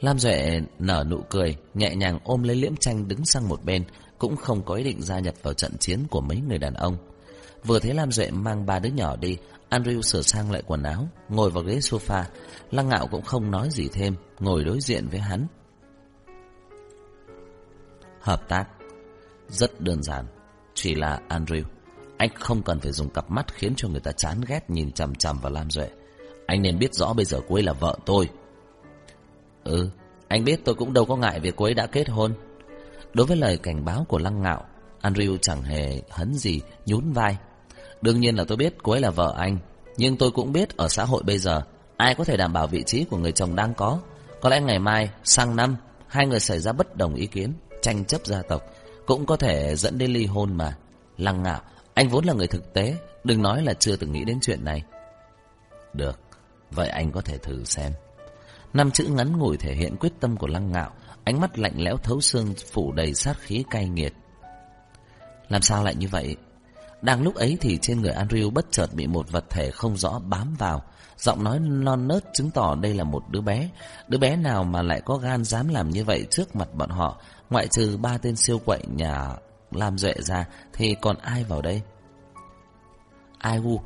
Lam Duệ nở nụ cười, nhẹ nhàng ôm lấy liễm tranh đứng sang một bên, cũng không có ý định gia nhập vào trận chiến của mấy người đàn ông. Vừa thấy Lam Duệ mang ba đứa nhỏ đi, Andrew sửa sang lại quần áo, ngồi vào ghế sofa. Lăng ngạo cũng không nói gì thêm, ngồi đối diện với hắn. Hợp tác Rất đơn giản Chỉ là Andrew Anh không cần phải dùng cặp mắt khiến cho người ta chán ghét nhìn chằm chằm vào Lam Duệ anh nên biết rõ bây giờ cô ấy là vợ tôi. Ừ Anh biết tôi cũng đâu có ngại việc cô ấy đã kết hôn. Đối với lời cảnh báo của Lăng Ngạo Andrew chẳng hề hấn gì Nhún vai. Đương nhiên là tôi biết cô ấy là vợ anh Nhưng tôi cũng biết ở xã hội bây giờ Ai có thể đảm bảo vị trí của người chồng đang có. Có lẽ ngày mai, sang năm Hai người xảy ra bất đồng ý kiến tranh chấp gia tộc cũng có thể dẫn đến ly hôn mà. Lăng ngạo, anh vốn là người thực tế, đừng nói là chưa từng nghĩ đến chuyện này. Được, vậy anh có thể thử xem. Năm chữ ngắn ngủi thể hiện quyết tâm của lăng ngạo, ánh mắt lạnh lẽo thấu xương phủ đầy sát khí cay nghiệt. Làm sao lại như vậy? Đang lúc ấy thì trên người Andrew bất chợt bị một vật thể không rõ bám vào. Giọng nói non nớt chứng tỏ đây là một đứa bé. Đứa bé nào mà lại có gan dám làm như vậy trước mặt bọn họ. Ngoại trừ ba tên siêu quậy nhà làm duệ ra thì còn ai vào đây? Ai u,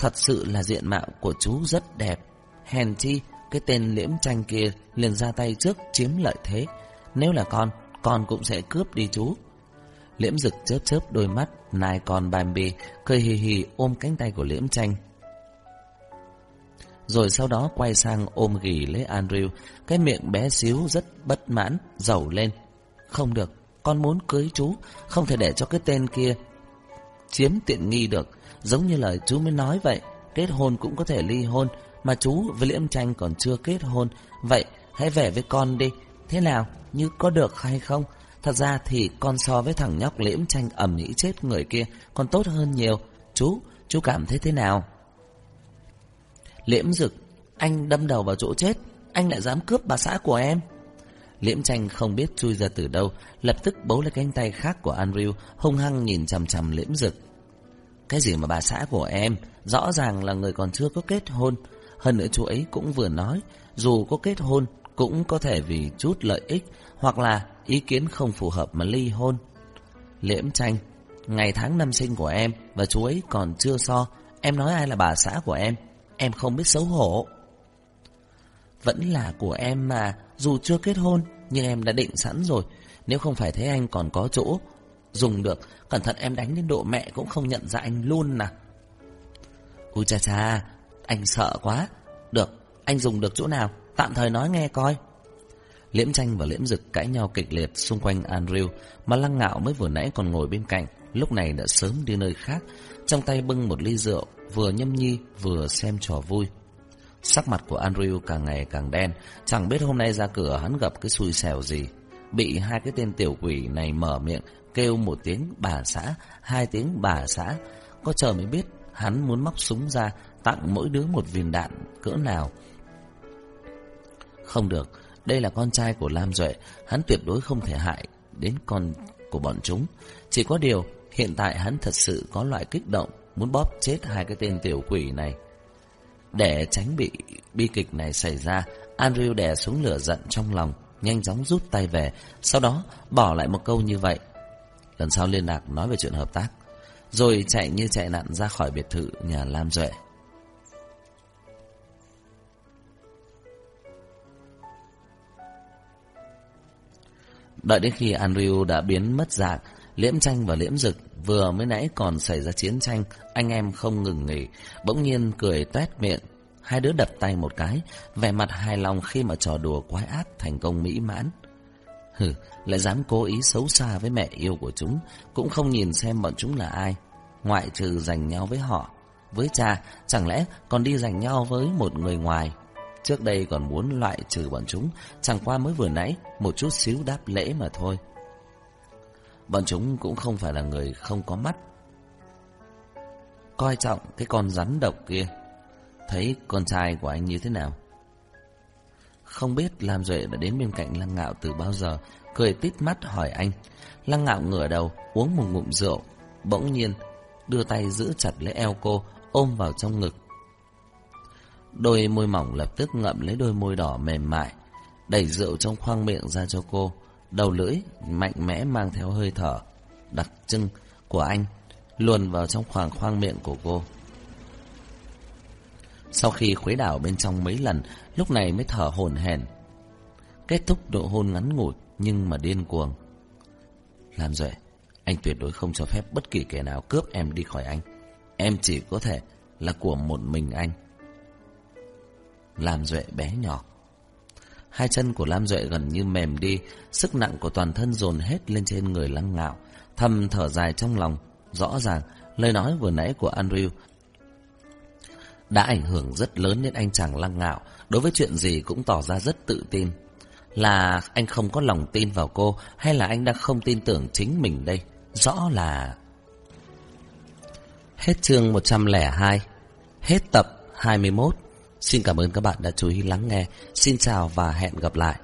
thật sự là diện mạo của chú rất đẹp. Hèn chi, cái tên liễm tranh kia liền ra tay trước chiếm lợi thế. Nếu là con, con cũng sẽ cướp đi chú. Liễm rực chớp chớp đôi mắt, nai con bì cười hì hì ôm cánh tay của liễm tranh. Rồi sau đó quay sang ôm ghì lấy Andrew, cái miệng bé xíu rất bất mãn, Giàu lên. Không được, con muốn cưới chú, không thể để cho cái tên kia chiếm tiện nghi được. Giống như lời chú mới nói vậy, kết hôn cũng có thể ly hôn, mà chú với Liễm Tranh còn chưa kết hôn. Vậy, hãy về với con đi. Thế nào, như có được hay không? Thật ra thì con so với thằng nhóc Liễm Tranh ẩm nghĩ chết người kia còn tốt hơn nhiều. Chú, chú cảm thấy thế nào? Liễm Dực, anh đâm đầu vào chỗ chết, anh lại dám cướp bà xã của em. Liễm tranh không biết chui ra từ đâu, lập tức bấu lấy cánh tay khác của Andrew, hung hăng nhìn chằm chằm liễm dực. Cái gì mà bà xã của em, rõ ràng là người còn chưa có kết hôn. Hơn nữa chú ấy cũng vừa nói, dù có kết hôn, cũng có thể vì chút lợi ích, hoặc là ý kiến không phù hợp mà ly hôn. Liễm tranh, ngày tháng năm sinh của em và chú ấy còn chưa so, em nói ai là bà xã của em, em không biết xấu hổ. Vẫn là của em mà, dù chưa kết hôn, nhưng em đã định sẵn rồi. Nếu không phải thấy anh còn có chỗ dùng được, cẩn thận em đánh đến độ mẹ cũng không nhận ra anh luôn nè. Ui cha cha, anh sợ quá. Được, anh dùng được chỗ nào? Tạm thời nói nghe coi. Liễm tranh và liễm dực cãi nhau kịch liệt xung quanh Andrew, mà lăng ngạo mới vừa nãy còn ngồi bên cạnh, lúc này đã sớm đi nơi khác, trong tay bưng một ly rượu, vừa nhâm nhi vừa xem trò vui. Sắc mặt của Andrew càng ngày càng đen, chẳng biết hôm nay ra cửa hắn gặp cái xui xẻo gì. Bị hai cái tên tiểu quỷ này mở miệng, kêu một tiếng bà xã, hai tiếng bà xã. Có chờ mới biết hắn muốn móc súng ra, tặng mỗi đứa một viên đạn cỡ nào. Không được, đây là con trai của Lam Duệ, hắn tuyệt đối không thể hại đến con của bọn chúng. Chỉ có điều, hiện tại hắn thật sự có loại kích động, muốn bóp chết hai cái tên tiểu quỷ này. Để tránh bị bi kịch này xảy ra, Andrew đè xuống lửa giận trong lòng, nhanh chóng rút tay về, sau đó bỏ lại một câu như vậy. Lần sau liên lạc nói về chuyện hợp tác, rồi chạy như chạy nạn ra khỏi biệt thự nhà Lam Duệ. Đợi đến khi Andrew đã biến mất dạng, Liễm tranh và liễm dực vừa mới nãy còn xảy ra chiến tranh, anh em không ngừng nghỉ, bỗng nhiên cười toét miệng. Hai đứa đập tay một cái, vẻ mặt hài lòng khi mà trò đùa quái ác thành công mỹ mãn. Hừ, lại dám cố ý xấu xa với mẹ yêu của chúng, cũng không nhìn xem bọn chúng là ai. Ngoại trừ giành nhau với họ, với cha, chẳng lẽ còn đi giành nhau với một người ngoài. Trước đây còn muốn loại trừ bọn chúng, chẳng qua mới vừa nãy, một chút xíu đáp lễ mà thôi. Bọn chúng cũng không phải là người không có mắt. Coi trọng cái con rắn độc kia. Thấy con trai của anh như thế nào? Không biết Lam Duệ đã đến bên cạnh Lăng Ngạo từ bao giờ, cười tít mắt hỏi anh. Lăng Ngạo ngửa đầu, uống một ngụm rượu, bỗng nhiên đưa tay giữ chặt lấy eo cô, ôm vào trong ngực. Đôi môi mỏng lập tức ngậm lấy đôi môi đỏ mềm mại, đẩy rượu trong khoang miệng ra cho cô. Đầu lưỡi mạnh mẽ mang theo hơi thở đặc trưng của anh luồn vào trong khoảng khoang miệng của cô. Sau khi khuấy đảo bên trong mấy lần, lúc này mới thở hổn hển. Kết thúc độ hôn ngắn ngủi nhưng mà điên cuồng. Làm rồi, anh tuyệt đối không cho phép bất kỳ kẻ nào cướp em đi khỏi anh. Em chỉ có thể là của một mình anh. Lam Duệ bé nhỏ Hai chân của Lam Duệ gần như mềm đi, sức nặng của toàn thân dồn hết lên trên người lăng ngạo. Thầm thở dài trong lòng, rõ ràng lời nói vừa nãy của Andrew đã ảnh hưởng rất lớn đến anh chàng lăng ngạo, đối với chuyện gì cũng tỏ ra rất tự tin. Là anh không có lòng tin vào cô hay là anh đang không tin tưởng chính mình đây? Rõ là... Hết chương 102, hết tập 21. Xin cảm ơn các bạn đã chú ý lắng nghe. Xin chào và hẹn gặp lại.